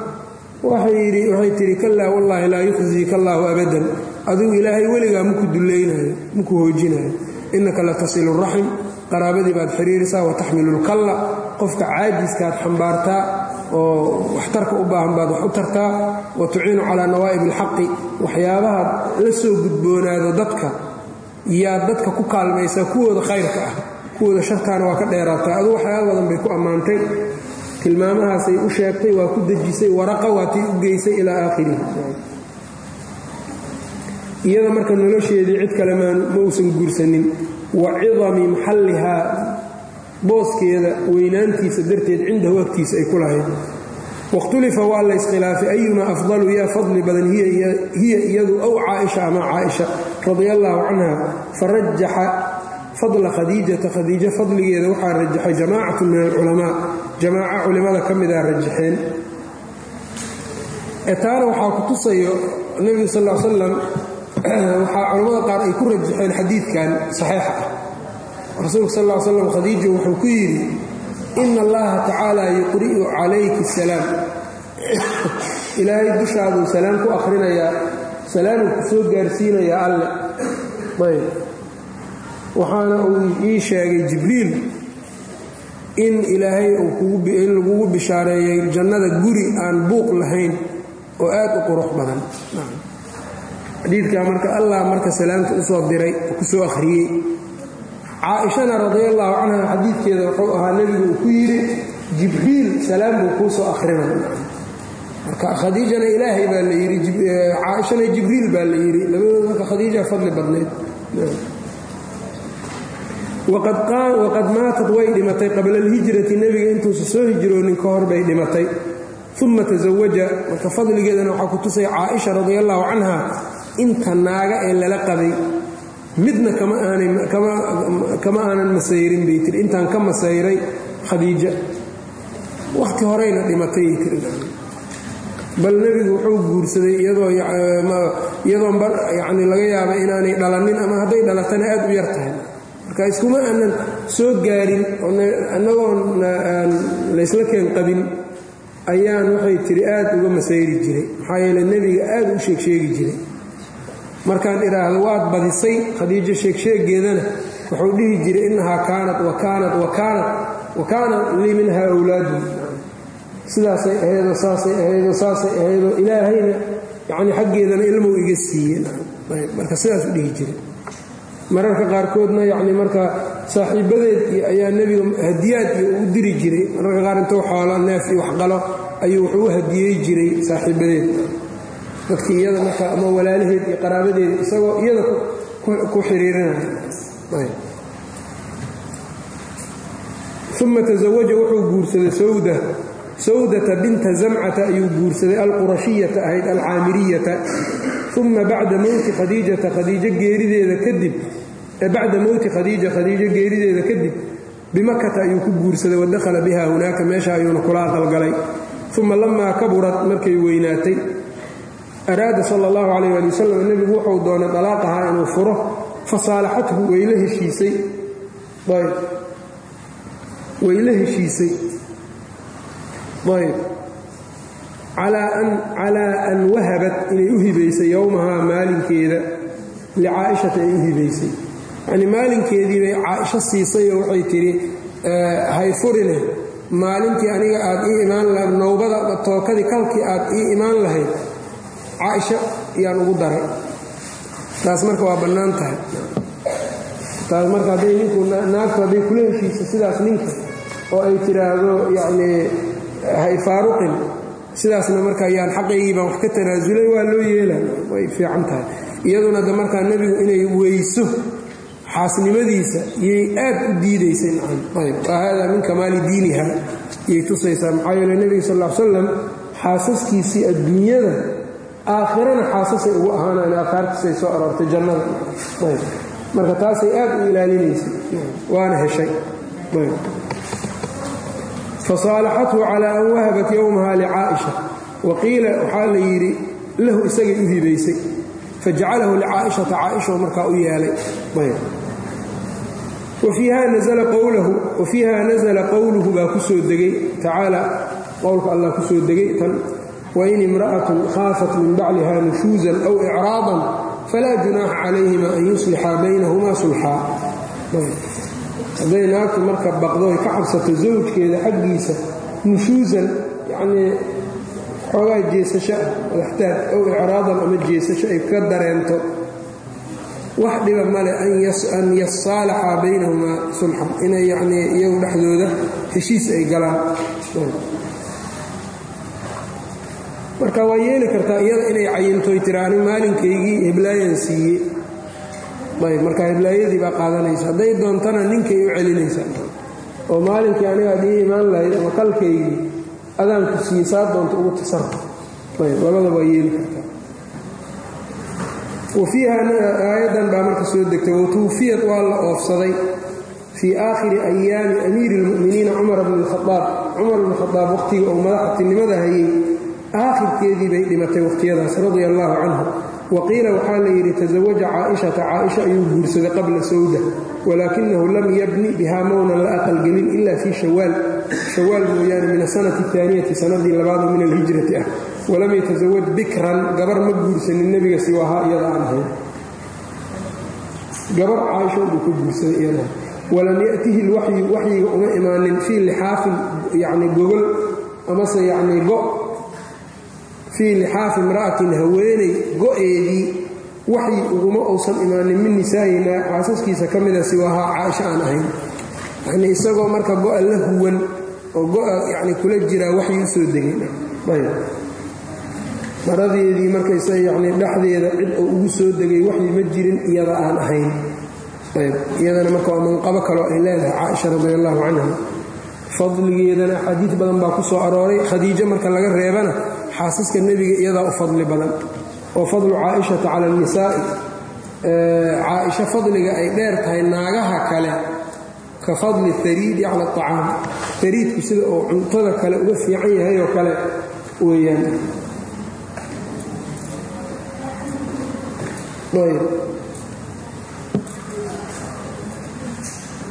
Speaker 1: Waxay tidhi kallaa wallaahi laa yukhziika allaahu abadan. Adigu ilaahay weligaa maku dullaynayo maku hoojinayo innaka la tasilu raxim qaraabadii baad xiriirisaa wa taxmilu lkalla qofka caajiskaad xambaartaa oo waxtarka u baahan baad wax u tartaa wa tuciinu calaa nawaa'ib alxaqi waxyaabaha la soo gudboonaado dadka yaad dadka ku kaalmaysaa kuwooda khayrka ah kuwooda shartaana waa ka dheeraataa adu waxyaaba badan bay ku ammaantay tilmaamahaasay u sheegtay waa ku dejisay waraqa waatii u geysay ilaa aakhirihi iyada marka nolosheedii cid kale ma uusan guursanin wa cidami maxallihaa booskeeda weynaantiisa darteed cindahu agtiisa ay ku lahayd. Wakhtulifa waa la iskhilaafay ayumaa afdalu yaa fadli badan? Hiya iyadu aw caaisha ama caaisha radia allaahu canha farajaxa fadla khadiijata. Khadiijo fadligeeda waxaa rajaxay jamaacatu min alculamaa. Jamaaca culimmada ka mida rajaxeen. Taana waxaa ku tusayo nebigu sal l slam waxaa culammada qaar ay ku rajaxeen xadiidkan saxiixa ah. Rasuulka sal l slam khadiija wuxuu ku yidhi ina allaha tacaala yuqri'u calayki asalaam ilaahay dushaaduu salaam ku akhrinayaa salaamuu ku soo gaarsiinayaa alle. Ayb. Waxaana uu ii sheegay jibriil in ilaahay in lagugu bishaareeyey jannada guri aan buuq lahayn oo aad u qurux badan xadiidkaa marka allah marka salaamta u soo diray ku soo akhriyey. Caaishana radiallaahu canha xadiidkeeda wuxuu ahaa nebigu uu ku yidhi jibriil salaam buu kuu soo akhrinaya marka khadiijana ilaahay baa la yidhi caaishana jibriil baa la yidhi labadooda marka khadiija fadli badnayd waqad maatat way dhimatay qabla alhijrati nebiga intuusa soo hijroonin ka hor bay dhimatay. Uma tasawaja marka fadligeedana waxaa ku tusaya caaisha radi allaahu canha inta naaga ee lala qabay midna kama aanan masayrin bay tiri intaan ka masayray khadiija wakhti horeyna dhimatay tiri bal nebigu wuxuu guursaday iyadoo yani laga yaaba inaanay dhalanin ama hadday dhalatana aad u yar tahay. Marka iskuma aanan soo gaarin annagoon laysla keen qabin ayaan waxay tiri aad uga masayri jiray. Maxaa yeele nebiga aad u sheegsheegi jiray markaan idhaahdo waad badisay? Khadiijo sheegsheegeedana wuxuu dhihi jiray innahaa kaanat wa kaanat wa kaanat wa kaana lii minhaa awlaadun sidaasay ahaydoo saasay ahaydoo saasay ahaydoo ilaahayna yacni xaggeedana ilmow iga siiyeen. Marka sidaas u dhihi jiray. Mararka qaarkoodna yacni marka saaxiibadeed ayaa nebiga hadiyaad iyo u diri jiray. Mararka qaar intuu xoolo neef iyo waxqalo ayuu wuxuu u hadiyey jiray saaxiibadeed dadkii iyada marka ama walaalaheed iyo qaraabadeeda isagoo iyada ku xiriirinaya. Uma tasawaja wuxuu guursaday sawda. Sawdata binta zamcata ayuu guursaday alqurashiyata ahayd alcaamiriyata. Uma bacda mowti khadiijata khadiijo geerideeda kadib bacda mowti khadiija khadiijo geerideeda kadib bimakata ayuu ku guursaday wadakhala biha hunaaka meesha ayuuna kula aqalgalay uma lamaa kaburat markay weynaatay araada sala allahu calayh ali wasalam nebigu wuxuu doonay dalaaqahaa inuu furo fasaalaxathu wayla heshiisay ayb. Wayla heshiisay ayb. Calaa an wahabat inay u hibaysay yowmahaa maalinkeeda licaa'ishata ay u hibaysay. Yacnii maalinkeedii bay caaisho siisay oo waxay tidhi hay furine maalintii aniga aad ii imaan lahayd nowbada tookadii kalkii aad ii imaan lahayd caaisho yaan ugu daray. Taas marka waa bannaan tahay. Taas marka hadday ninku naagtu hadday kula heshiisa sidaas ninka oo ay tiraahdo yacnii hay faaruqin sidaasna marka yaan xaqaygii baan wax ka tanaasulay waa loo yeela way fiican tahay. Iyaduna de markaa nebigu inay weyso xaasnimadiisa yay aad u diidaysay haadaa min kamaali diiniha yay tusaysaa. Maxaa yeele nebiga sal ly slam xaasaskiisii adduunyada aakhirana xaasasay ugu ahaanaan aahaartiisay soo aroortay jannada. Marka taasay aad u ilaalinaysay waana heshay. Fasaalaxathu calaa an wahabat yowmaha licaaisha wa qiila waxaa la yidhi lahu isagay u hibaysay. Fajacalahu licaa'ishata caaishaoo markaa u yeelay wa fiiha nasala qowluhu baa ku soo degay. Tacaala qowlka allah ku soo degay tan wain imra'atun khaafat min bacliha nushuusan aw icraadan falaa junaaxa calayhima an yuslixa baynahumaa sulxaa hadday naagtu marka baqdo ay ka cabsato zawjkeeda xaggiisa nushuusan yacnii xoogaa jeesasho ah madaxtaag ow icraadan ama jeesasho ay ka dareento wax dhiba male an yasaalaxa baynahumaa sulxan inay yacnii iyagu dhexdooda heshiis ay galaan marka waa yeeli kartaa iyada inay cayintoy tiraani maalinkaygii heblaayan siiye ayb marka heblaayadii baa qaadanaysa. Hadday doontana ninkay u celinaysaa oo maalinkii aniga ad ii imaan lahayd ama kalkaygii adaanku siiye saa doonta ugu tasarruf ayb labada waa yeeli kartaa. Wa fiiha aayaddan baa marka soo degtay. Watuufiyad waa la oofsaday fii aakhiri ayaami amiiri اlmu'miniina cumar bn اlkhaaab cumar bn khadaab wakhtiga uu madaxtinimada hayay aakhirkeedii bay dhimatay wakhtiyadaas radia allahu canhu. Wa qiila waxaa la yidhi tasawaja caaishata caaisha ayuu guursaday qabla sawda walaakinahu lam yabni bihaa mownan la aqalgelin ila fii shawaal. Shawaal mooyaane min asanati aaniyati sanadii labaadu min alhijrati ah. Walam yatasawaj bikran gabar ma guursanin nebiga siwahaa iyada aan ahayn. Gabar caaisha buu ka guursaday iyada. Walam yatihi lwaxyu waxyiga uma imaanin fii lixaafin yani gogol amase yacnii go fii lixaafi imra'atin haweeney go-eedii waxyi uguma uusan imaanin min nisaa'ina xaasaskiisa ka mida siwahaa caaisha aan ahayn. Yanii isagoo marka go-a la huwan oo go-a kula jiraa waxyi u soo degay. Ayb. Maradeedii markaysa yani dhexdeeda cid oo ugu soo degay waxyi ma jirin iyada aan ahayn. Iyadana marka waa manqabo kaloo ay leedahay caaisha radi allahu canha fadligeedana axaadiid badan baa ku soo arooray. Khadiijo marka laga reebana xaasaska nebiga iyadaa u fadli badan oo fadlu caaishata cala annisaa'i caaisho fadliga ay dheer tahay naagaha kale ka fadli tariidi cala acaam tariidku sida uu cuntada kale uga fiican yahay oo kale weeyaan.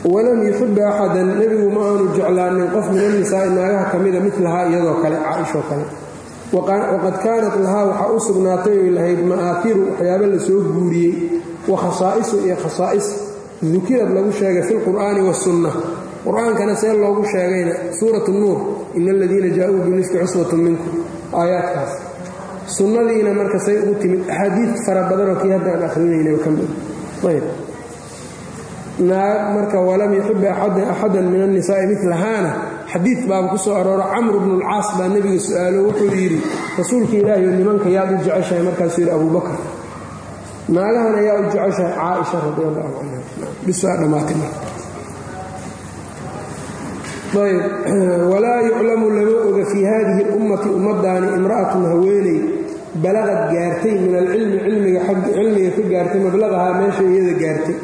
Speaker 1: Walam yuxiba axadan nebigu ma aanu jeclaanin qof min annisaa'i naagaha ka mida milahaa iyadoo kale caaishoo kale waqad kaanat lahaa waxaa u sugnaatay oy lahayd ma'aahiru waxyaaba la soo guuriyey wa khasaa'isu iyo khasaa'is dukirad lagu sheegay fi lqur'aani wasunna qur'aankana see loogu sheegayna suurat nuur ina aladiina jaa-uu bilifki cuswatun minkum aayaadkaas. Sunnadiina marka say ugu timid axaadiid fara badanoo kii hadda akhrinayna ka mid ayb naag marka walam yuxiba axadan min annisaa'i milahaana xadiid baaba ku soo arooro camr bnu lcaas baa nebiga su'aalo wuxuu yidhi rasuulka ilaahi nimanka yaad u jeceshahay? Markaasuu yidhi abubakar naagahan ayaa u jeceshahay caaisha radi allahu canha bisaa dhammaatay marka. Walaa yuclamu lama oga fii haadihi اlummati ummaddaani imra'atun haweeney balaqad gaartay min alcilmi cilmiga ka gaartay mablaqahaa meesha iyada gaartay.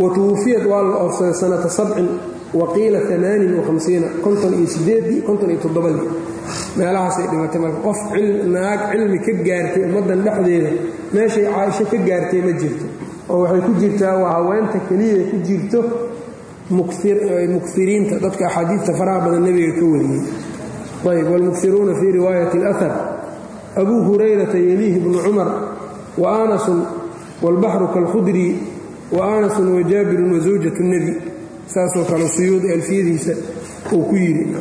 Speaker 1: Wa tuwufiyad waa la oofsaday sanata sabcin waqiila amaanin wahamsiina konton iyo sideedii konton iyo toddobadii meelahaasay dhimatay marka qof naag cilmi ka gaartay ummaddan dhexdeeda meeshay caaisho ka gaartay ma jirto oo waxay ku jirtaa waa haweenta keliya ku jirto mukiriinta dadka axaadiidta faraha badan nebiga ka wariyey ayb wاlmukiruuna fii riwaayati اlأhar abuu hurayrata yeliihi bnu cumar wa anasun wاlbaxru kalkhudri wa anasun wa jaabirun wa zawjatu nebi saasoo kale suyuudi alfiyadiisa uu ku yidhi.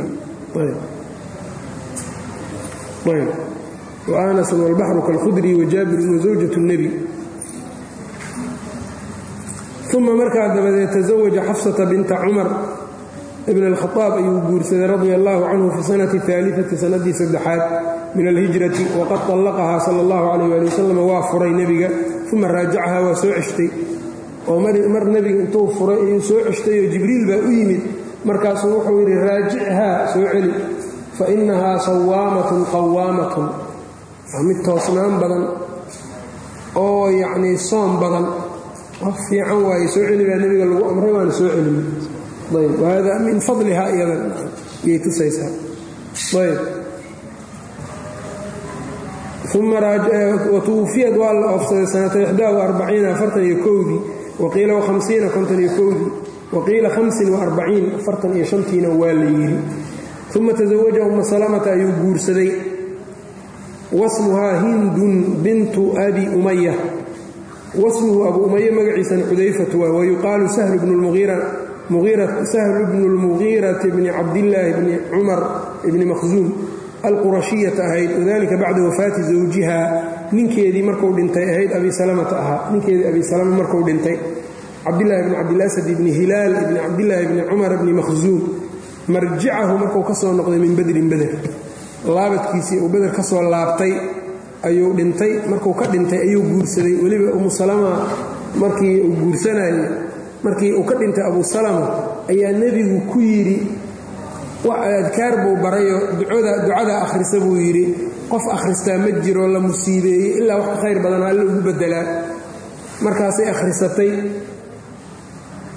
Speaker 1: Wa anasun walbaxru kalkhudri wa jaabirun wa zawjatu nebi uma markaa dabadeed tasawaja xafsata binta cumar ibn alkhaaab ayuu guursaday radia allahu canhu fi sanati aaliati sanadii saddexaad min alhijrati waqad طallaqahaa sala allahu calayh ali wasalam waa furay nebiga uma raajacahaa waa soo ceshtay oo mar nebiga intuu furay ayuu soo ceshtay oo jibriil baa u yimid. Markaasuu wuxuu yidhi raajichaa soo celi. Fa innahaa sawaamatun qawaamatun waa mid toosnaan badan oo yacnii soom badan. Qof fiican waaye soo celi baa nebiga lagu amray waana soo celin. Ayb wahada min fadlihaa iyada. Yay tusaysaa. Ayb. Uma watuwufiyad waa la oofsaday sanata ixdaa waarbaciina afartan iyo kowdii waqiila wahamsiina konton iyo kowdii waqiila hamsin waarbaciin afartan iyo shantiina waa la yidhi uma tasawaja uma salamata ayuu guursaday wasmuhaa hindun bintu abi umaya wasmuhu abu umaya magaciisana xudayfatu waa wayuqaalu sahlu bnu lmugiirati bni cabdillaahi bni cumar bni makhzuum alqurashiyata ahayd wadalika bacda wafaati zawjiha ninkeedii marku dhintay ahayd abi salamata ahaa. Ninkeedii abi salama markuu dhintay cabdillaahi bni cabdilasad ibni hilaal ibni cabdillaahi bni cumar bni makhzuum marjicahu markuu ka soo noqday min badrin beder laabadkiisii uu beder ka soo laabtay ayuu dhintay. Markuu ka dhintay ayuu guursaday. Weliba umu salama markii uu guursanayay markii uu ka dhintay abu salama ayaa nebigu ku yidhi adkaar buu barayo ducada akhrisa buu yidhi qof akhristaa ma jiro la musiibeeyey ilaa wax khayr badan alle ugu bedelaa markaasay akhrisatay.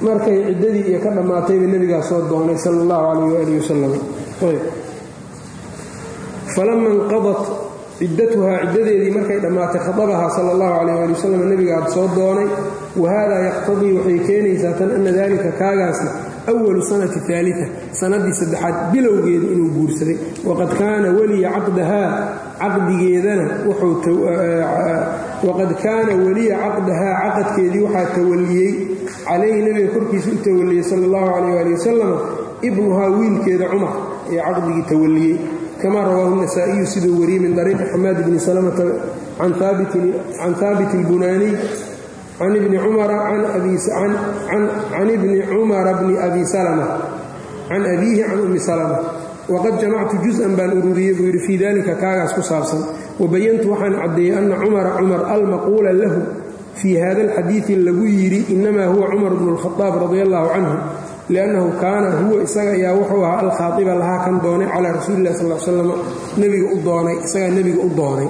Speaker 1: Markay ciddadii iyo ka dhammaatayba nebigaa soo doonay sala allahu calayh waali wasalam falama inqadat ciddatuhaa ciddadeedii markay dhammaatay khadabahaa sala allahu calayh waali wasalam nebigaa soo doonay wa haadaa yaqtadii waxay keenaysaa tan ana daalika kaagaasi awalu sanati aalia sanadii saddexaad bilowgeeda inuu guursaday waqad kaana weliya caqdahaa caqdigeedana waqad kaana weliya caqdahaa caqadkeedii waxaa tawaliyey calayhi nebiga korkiisa u tawaliyey sala allahu calayh ali wasalam ibnuhaa wiilkeeda cumar ee caqdigii tawaliyey kamaa rawaahu nasaa'iyu siduu wariyey min ariiqi xamaad bni salamata can haabit ilbunaaniy can ibni cumara bni abi salama can abiihi can ummi salama waqad jamactu juz-an baan ururiyey buu yidhi fii dalika kaagaas ku saabsan wabayantu waxaan caddeeyey ana cumara cumar almaquula lahu fii hada alxadiidi lagu yidhi inamaa huwa cumar bnu lkhadaab radi allahu canhu liannahu kaana huwa isaga ayaa wuxuu ahaa alkhaaiba lahaa kan doonay calaa rasuuli lah sal slam nebiga u doonay isagaa nebiga u doonay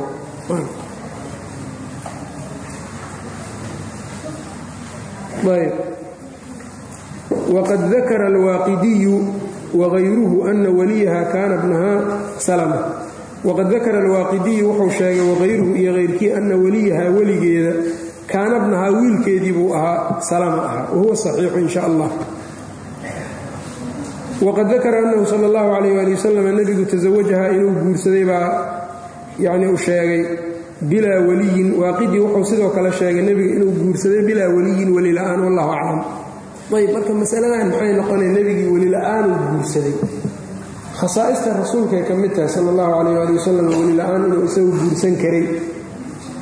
Speaker 1: wqad dakara alwaaqidiyu wagayruhu ana waliyaha kaana bnaha salama waqad dakara alwaaqidiyu wuxuu sheegay wagayruhu iyo hayrkii ana waliyaha weligeeda kaana bnahaa wiilkeedii buu ahaa salama ahaa wahuwa saxiixu in sha allah waqad dakara annahu sala allahu calayh ali wasalam nebigu tasawajaha inuu guursaday baa yani uu sheegay bilaa waliyin waaqidii wuxuu sidoo kale sheegay nebiga inuu guursaday bilaa waliyin weli la'aan wallahu aclam. Ayb marka masaladan maxay noqonay nebigii weli la'aanuu guursaday? Khasaa'ista rasuulkay ka mid tahay sala allahu calayh ali wasalam weli la'aan inuu isagu guursan karay.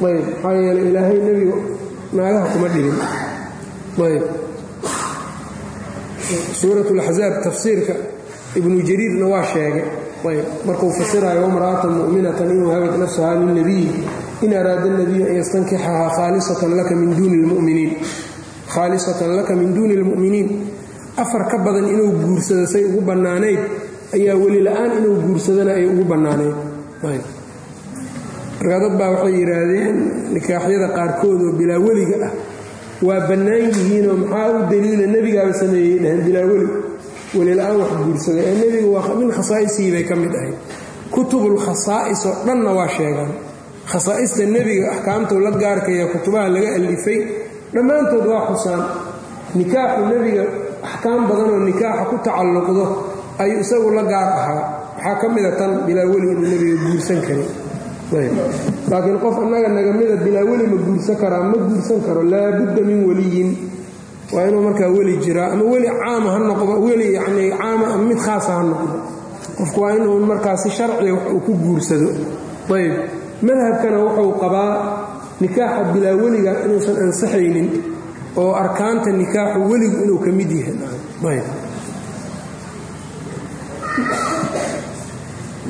Speaker 1: Ayb maxaa yeeley ilaahay nebiga naagaha kuma dhigin ayb suurat laxzaab tafsiirka ibnu jariirna waa sheegay. Ayb markuu fasiraayo wamra'atan mu'minatan in wahabat nafsaha lilnabiyi in araada nabiyu an yastankixahaa khaalisatan laka min duuni lmuminiin afar ka badan inuu guursado say ugu bannaanayd ayaa weli la'aan inuu guursadana ay ugu bannaanayd. Markaa dad baa waxay yidhaahdeen nikaaxyada qaarkood oo bilaa weliga ah waa bannaan yihiinoo maxaa u daliila nebigaaba sameeyey? Dhaheen bilaa weli. Weli la'aan wax guursaday. Ee nebigu waa min khasaa'isihii bay ka mid ahayd. Kutubul khasaa'is oo dhanna waa sheegaan khasaa'ista nebiga axkaamtuu la gaarkaya kutubaha laga alifay dhammaantood waa xusaan. Nikaaxu nebiga axkaam badanoo nikaaxa ku tacalluqdo ayuu isagu la gaar ahaa. Waxaa ka mida tan bilaa weli inuu nebiga guursan karin laakiin qof annaga nagamida bilaa weli ma guursan karaa ma guursan karo laabudda min weliyin. Waa inuu markaa weli jiraa ama weli caama ha noqdo weli yacnii caama ama mid khaasa ha noqdo. Qofku waa inuu markaa si sharciga wax uu ku guursado. Ayb madhabkana wuxuu qabaa nikaaxa bilaa weliga inuusan ansaxaynin oo arkaanta nikaaxu weligu inuu ka mid yahay.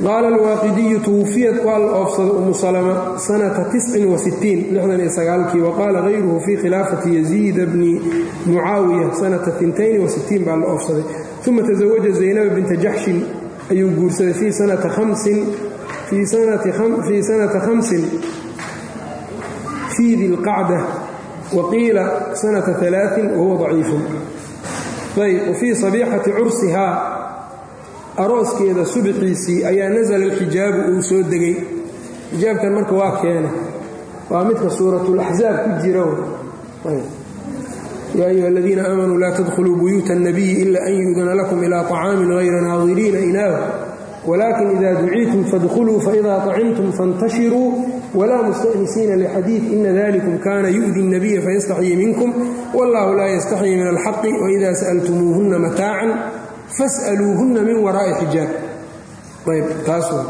Speaker 1: Qaala alwaaqidiyu twufiyat waa la oofsaday umu salama sanata kii waqaala hayruhu fii khilaafati yaziida bni mucaawiya sanata baa la oofsaday. Uma taزawaja zaynaba binta jaxshin ayuu guursaday fii sanata fii sanata hamsin fii dilqacda wa qiila sanata alaain wa huwa daciifun. Ayb wafii sabiixati cursihaa arooskeeda subixiisii ayaa nasala alxijaabu uu soo degay. Xijaabkan marka waa keena waa midka suuratulaxzaab ku jira ya ayuha aladiina aamanuu laa tadkhuluu buyuuta اnabiyi ila an yuudana lakum ilaa طacaamin hayra naadiriina inaahu wlakin ida duciitum fadkhuluu faإida طacimtum faاntashiruu wlaa mustأnisiina lxadiiث ina dalikum kana yu'di الnabiya fayastaxyii minkum wallahu laa yastaxyii min alxaqi waإida sأltumuuhuna mataacan fas'aluuhunna min waraa'i xijaab ayb taas waa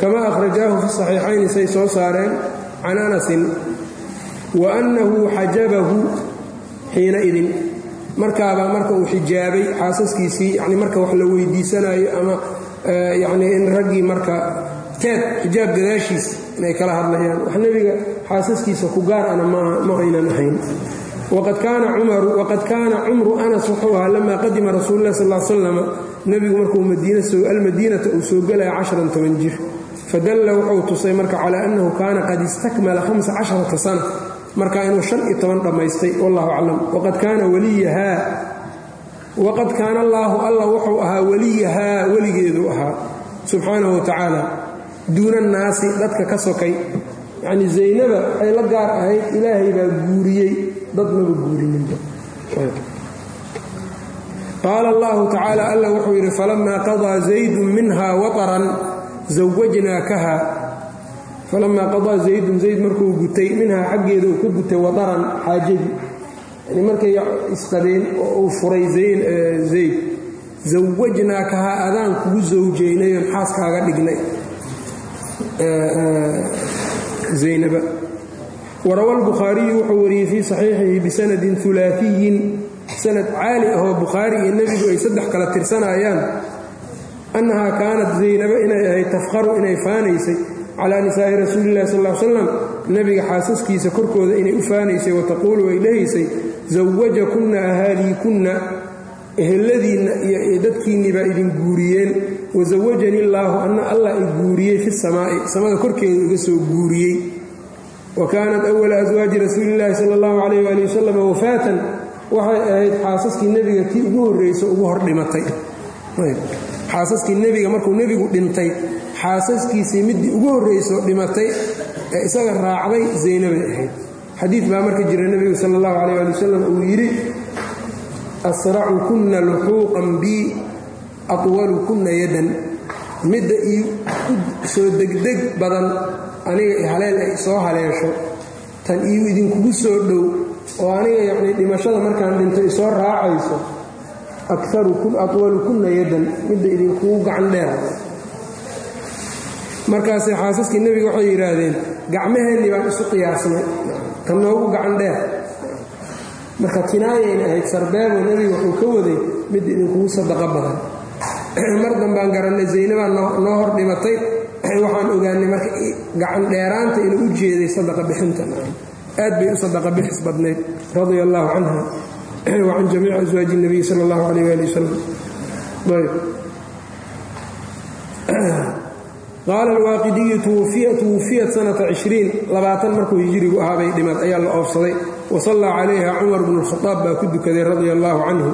Speaker 1: kama akhrajaahu fi saxiixayni say soo saareen can anasin wa annahu xajabahu xiina idin markaabaa marka uu xijaabay xaasaskiisii yani marka wax la weydiisanayo ama yacnii in raggii marka teed xijaab gadaashiis inay kala hadlayaan. Wax nebiga xaasaskiisa ku gaar ana ma aynan ahayn. Waqad kaana cumru anas wuxuu ahaa lamaa qadima rasuulu lah sal slam nebigu markuu almadiinata uu soo gelaya casharan toban jir. Fadalla wuxuu tusay marka calaa annahu kaana qad istakmala hamsa casharata sana. Marka inuu shan iyo toban dhammaystay wallahu aclam. Waqad kaana waliyahaa waqad kaana allaahu alla wuxuu ahaa weliyahaa weligeedu ahaa subxaanahu wa tacaala duuna annaasi dadka ka sokay yacnii zaynaba waxay la gaar ahayd ilaahay baa guuriyey dad maba guurininba qaala allahu tacaala alla wuxuu yidhi falamaa qadaa zaydun minha wataran zawajnaakaha falamaa qadaa zaydun zayd markuu gutay minhaa xaggeeda uu ka gutay wataran xaajadii yani markay isqabeen oo uu furay zayd zawajnaakaha adaan kugu zawjaynayoon xaaskaaga dhignay. Zaynaba. Warawa albukhaariyu wuxuu wariyey fii saxiixihi bisanadin ulaaiyin sanad caali ahoo bukhaari iyo nebigu ay saddex kala tirsanayaan annahaa kaanat zaynaba inay ahayd tafkharu inay faanaysay calaa nisaa'i rasuuli illahi sal slam nebiga xaasaskiisa korkooda inay u faanaysay wataquulu ay dhahaysay zawajakunna ahaaliikunna eheladiinna iyo dadkiinnii baa idin guuriyeen wasawajani illaahu anna allah i guuriyey fi samaa'i samada korkeedu iga soo guuriyey. Wa kaanat awala aswaaji rasuulillaahi sala allahu calayh waali wasalam wafaatan. Waxay ahayd xaasaskii nebiga tii ugu horreyso ugu hor dhimatay. Xaasaskii nebiga markuu nebigu dhintay xaasaskiisii middii ugu horreyso dhimatay ee isaga raacday zaynabay ahayd. Xadiid baa marka jira nebigu sala allahu calayh ali wasalam uu yidhi asracukunna luxuuqan bii atwalukunna yadan. Midda ii soo degdeg badan aniga haleel ay soo haleesho tan iyu idinkugu soo dhow oo aniga yacnii dhimashada markaan dhinto isoo raacayso atwalukunna yadan. Midda idinkugu gacan dheer markaasay xaasaskii nebiga waxay yidhaahdeen gacmaheennii baan isu qiyaasnay. Tan noogu gacan dheer. Marka kinaayayna ahayd sarbeebo nebiga wuxuu ka waday midda idinkugu sadaqa badan. Mar dambaan garannay zaynabaa noo hor dhimatay. Waxaan ogaanay marka gacan dheeraanta inuu u jeeday sadaqa bixinta. Aad bay u sadaqa bixis badnayd radia allaahu canha. Wa can jamiici aswaaji اnabiy sala اllahu alayh ali wasalam qaala alwaaqidiyu twufiyat sanata cishriin labaatan markuu hijirigu ahaabay dhimad ayaa la oofsaday wasallaa calayha cumar bnu lkhadaab baa ku dukaday radia allaahu canhu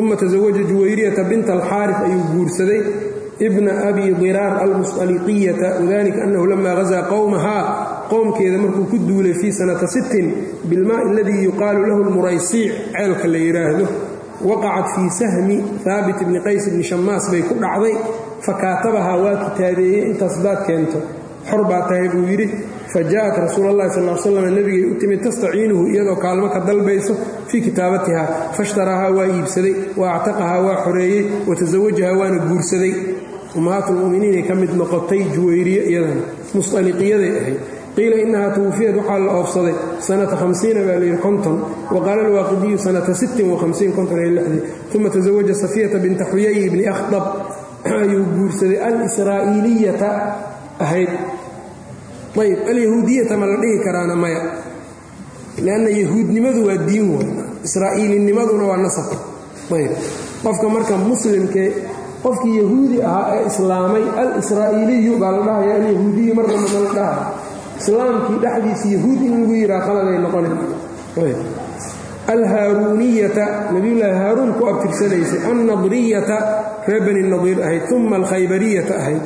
Speaker 1: uma tasawaja juwayriyata binta alxaarif ayuu guursaday ibna abi diraar almusqaliqiyata wadalika annahu lama hazaa qowmahaa qowmkeeda markuu ku duulay fii sanata sittin bilmaai aladii yuqaalu lahu lmuraysiic ceelka la yidhaahdo waqacat fii sahmi haabit bni qays bni shamaas bay ku dhacday fakaatabahaa waa kitaabeeyey intaas baad keento. Xor baa tahay buu yidhi fa ja'at rasuul allahi sal slam nebigay u timid tastaciinuhu iyadoo kaalmo ka dalbayso fii kitaabatiha fashtarahaa waa iibsaday wa actaqahaa waa xoreeyey wa tasawajahaa waana guursaday. Ummahaatulmu'miniinay ka mid noqotay juwayriye iyadana musطaliqiyaday ahayd qiila inahaa twufiyad waxaa la oofsaday sanata hamsiina baa layidhi konton wa qaala alwaaqidiyu sanata sittin wahamsiin konton iyo lixdii uma tasawaja safiyata binta xuyay bni akhdab. Ayuu guursaday alisraa'iliyata ahayd. Ayb alyahuudiyata ma la dhihi karaana maya. Lanna yahuudnimadu waa diin way israa'iilinimaduna waa nasab. Ayb qofka marka muslimkee qofkii yahuudi ahaa ee islaamay al-israa'iiliyu baa la dhahaya alyahuudiyu marnaba ma la dhahaya islaamkii dhexdiisa yahuud in lagu yihaa qaladay noqona alhaaruuniyata nabiyullaahi haaruun ku abtirsanaysay annadriyata reer bani nadiir ahayd uma alkhaybariyata ahayd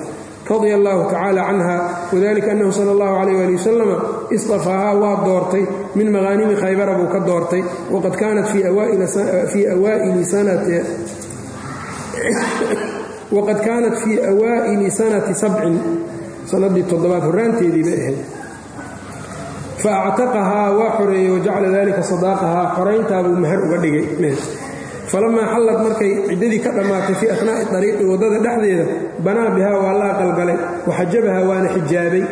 Speaker 1: radia allahu tacaala canha wadalika annahu sala allahu calayh ali wasalama istafaahaa waa doortay min maqaanimi khaybara buu ka doortay waqad kaanat fii awaa'ili sanati waqad kaanat fii awaa'ili sanati sabcin sanadii toddobaad horraanteedii bay ahayd fa actaqahaa waa xoreeyey wajacala dalika sadaaqahaa xorayntaabuu mahar uga dhigay. falamaa xallad markay ciddadii ka dhammaatay fii athnaa'i dariiqi waddada dhexdeeda banaa bihaa waa la aqalgalay waxajabahaa waana xijaabay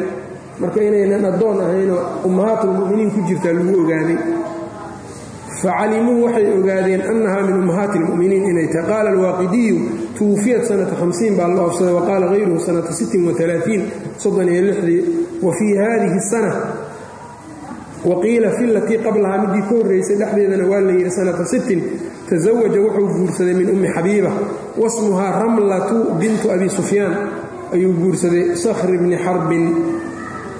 Speaker 1: marka inaynan addoon ahaynoo ummahaatulmu'miniin ku jirtaa lagu ogaaday facalimuu waxay ogaadeen annahaa min ummahaati almu'miniin inay tahay qaala alwaaqidiyu tuwufiyat sanata hamsiin baa la oofsaday wa qaala hayruhu sanata sittin waalaaiin soddon iyo lixdii wa fii haadihi sana wa qiila fi latii qablahaa midii ka horraysay dhexdeedana waa la yidhi sanata sittin tasawaja wuxuu guursaday min ummi xabiiba wasmuhaa ramlatu bintu abi sufyaan ayuu guursaday sakhri bni xarbin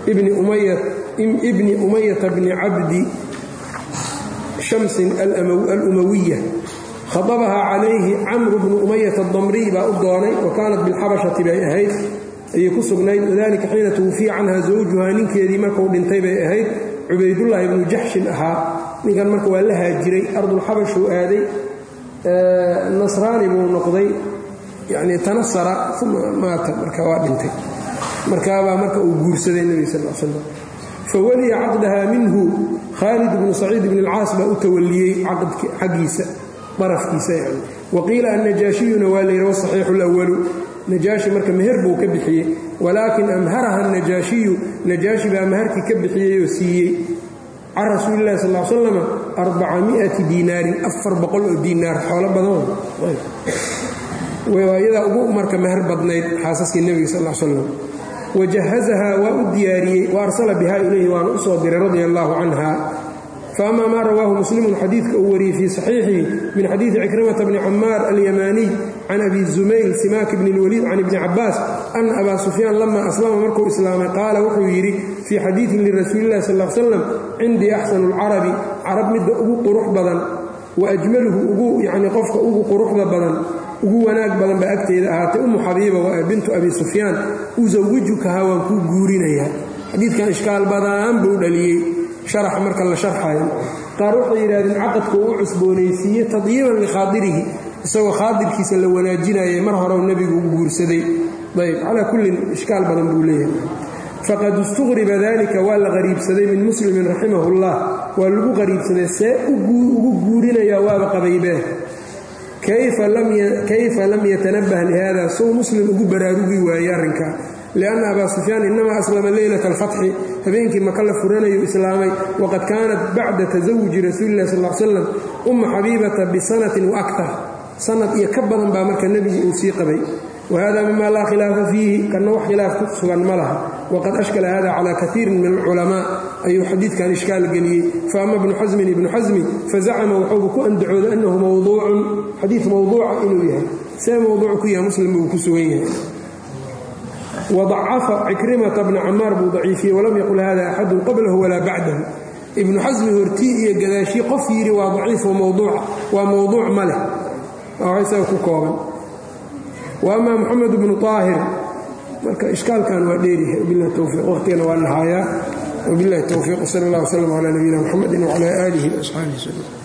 Speaker 1: ibni umayata bni cabdi shamsin alumawiya khadabahaa calayhi camru bnu umayata adamriy baa u doonay wa kaanat bilxabashati bay ahayd ayay ku sugnayd wadalika xiina tuwufiya canha zawjuhaa ninkeedii markuu dhintay bay ahayd cubaydullaahi ibnu jaxshin ahaa. Ninkan marka waa la haajiray ardulxabashuu aaday. Nasraani buu noqday. Yanii tanasara uma maata. Marka waa dhintay. Markaabaa marka uu guursaday nebiga sal l slam fawaliya caqdaha minhu. Khaalid bnu saciid bn alcaas baa u tawaliyey xaggiisa darafkiisa yani wa qiila annajaashiyuna waa layidhi wasaxiixu lwalu najaashi marka meher buu ka bixiyey walaakin amharaha najaashiyu najaashi baa maharkii ka bixiyey oo siiyey. Can rasuulilahi sal l slam arbacamiati diinaarin afar boqol oo diinaar xoolo badan. Iyadaa ugu marka meher badnayd xaasaskii nebiga sal l slam wajahazahaa waa u diyaariyey wa arsala biha ilayhi waana u soo diray radia allaahu canha faama maa rawaahu muslimun xadiidka uu wariyey fii saxiixihi min xadiidi cikrimata bni camaar alyamaaniy can abi zumayl simaaki bni اlwaliid can ibni cabaas ana abaa sufyaan lama aslama markuu islaamay qaala wuxuu yidhi fii xadiidin lirasuuli illahi sal slam cindii axsanu lcarabi carab midda ugu qurux badan wa ajmaluhu ugu yacni qofka ugu quruxda badan ugu wanaag badan baa agteeda ahaatay umu xabiiba waa bintu abi sufyaan usawijukaha waan kuu guurinayaa xadiidkan ishkaal badaan buu dhaliyey sharax marka la sharxayo qaar waxay yidhahdeen caqadka uu cusboonaysiiye tadyiiban likhaadirihi isagoo khaadirkiisa la wanaajinayay mar horeu nebigu u guursaday. Ayb calaa kullin ishkaal badan buu leeyahay. Faqad istuqriba dalika waa la qariibsaday min muslimin raximahullah. Waa lagu qariibsaday see ugu guurinayaa waaba qabaybee. Kayfa lam yatanabah lihada sow muslim ugu baraarugi waaye arrinkaa lianna abaa sufyaan inamaa aslama leylata alfatxi. Habeenkii maka la furanayu islaamay waqad kaanat bacda tasawuji rasuulilah sal l slam umma xabiibata bisanatin wa aktar sanad iyo ka badan baa marka nebigu uu sii qabay. Wahada mima laa khilaafa fiihi kanna wax khilaaf ku sugan ma laha. Waqad ashkala hada calaa kaiirin min alculamaa ayuu xadiidkan ishkaal geliyey. Faama ibnu xasmin ibnu xasmi fazacama wuxuuba ku andacooday annahu mawduucun xadiid mawduuca inuu yahay. See mawduuc ku yahay muslim buu ku sugan yahay. Wadacafa cikrimata bna camaar buu daciifiyey walam yaqul hada axadun qablahu walaa bacdahu. Ibnu xasmi hortii iyo gadaashii qof yidhi waa daciif oo mawduuca waa mawduuc ma leh waa isaga ku kooban. Wa ama moxamed bnu aahir marka ishkaalkan waa dheeryahay wabilahi towfiiq waqhtigana waa nahaayaa wabilahi towfiiq wsal allah wslam calaa nabiyina mxamedi wcala aalihi waasxaabihi wslm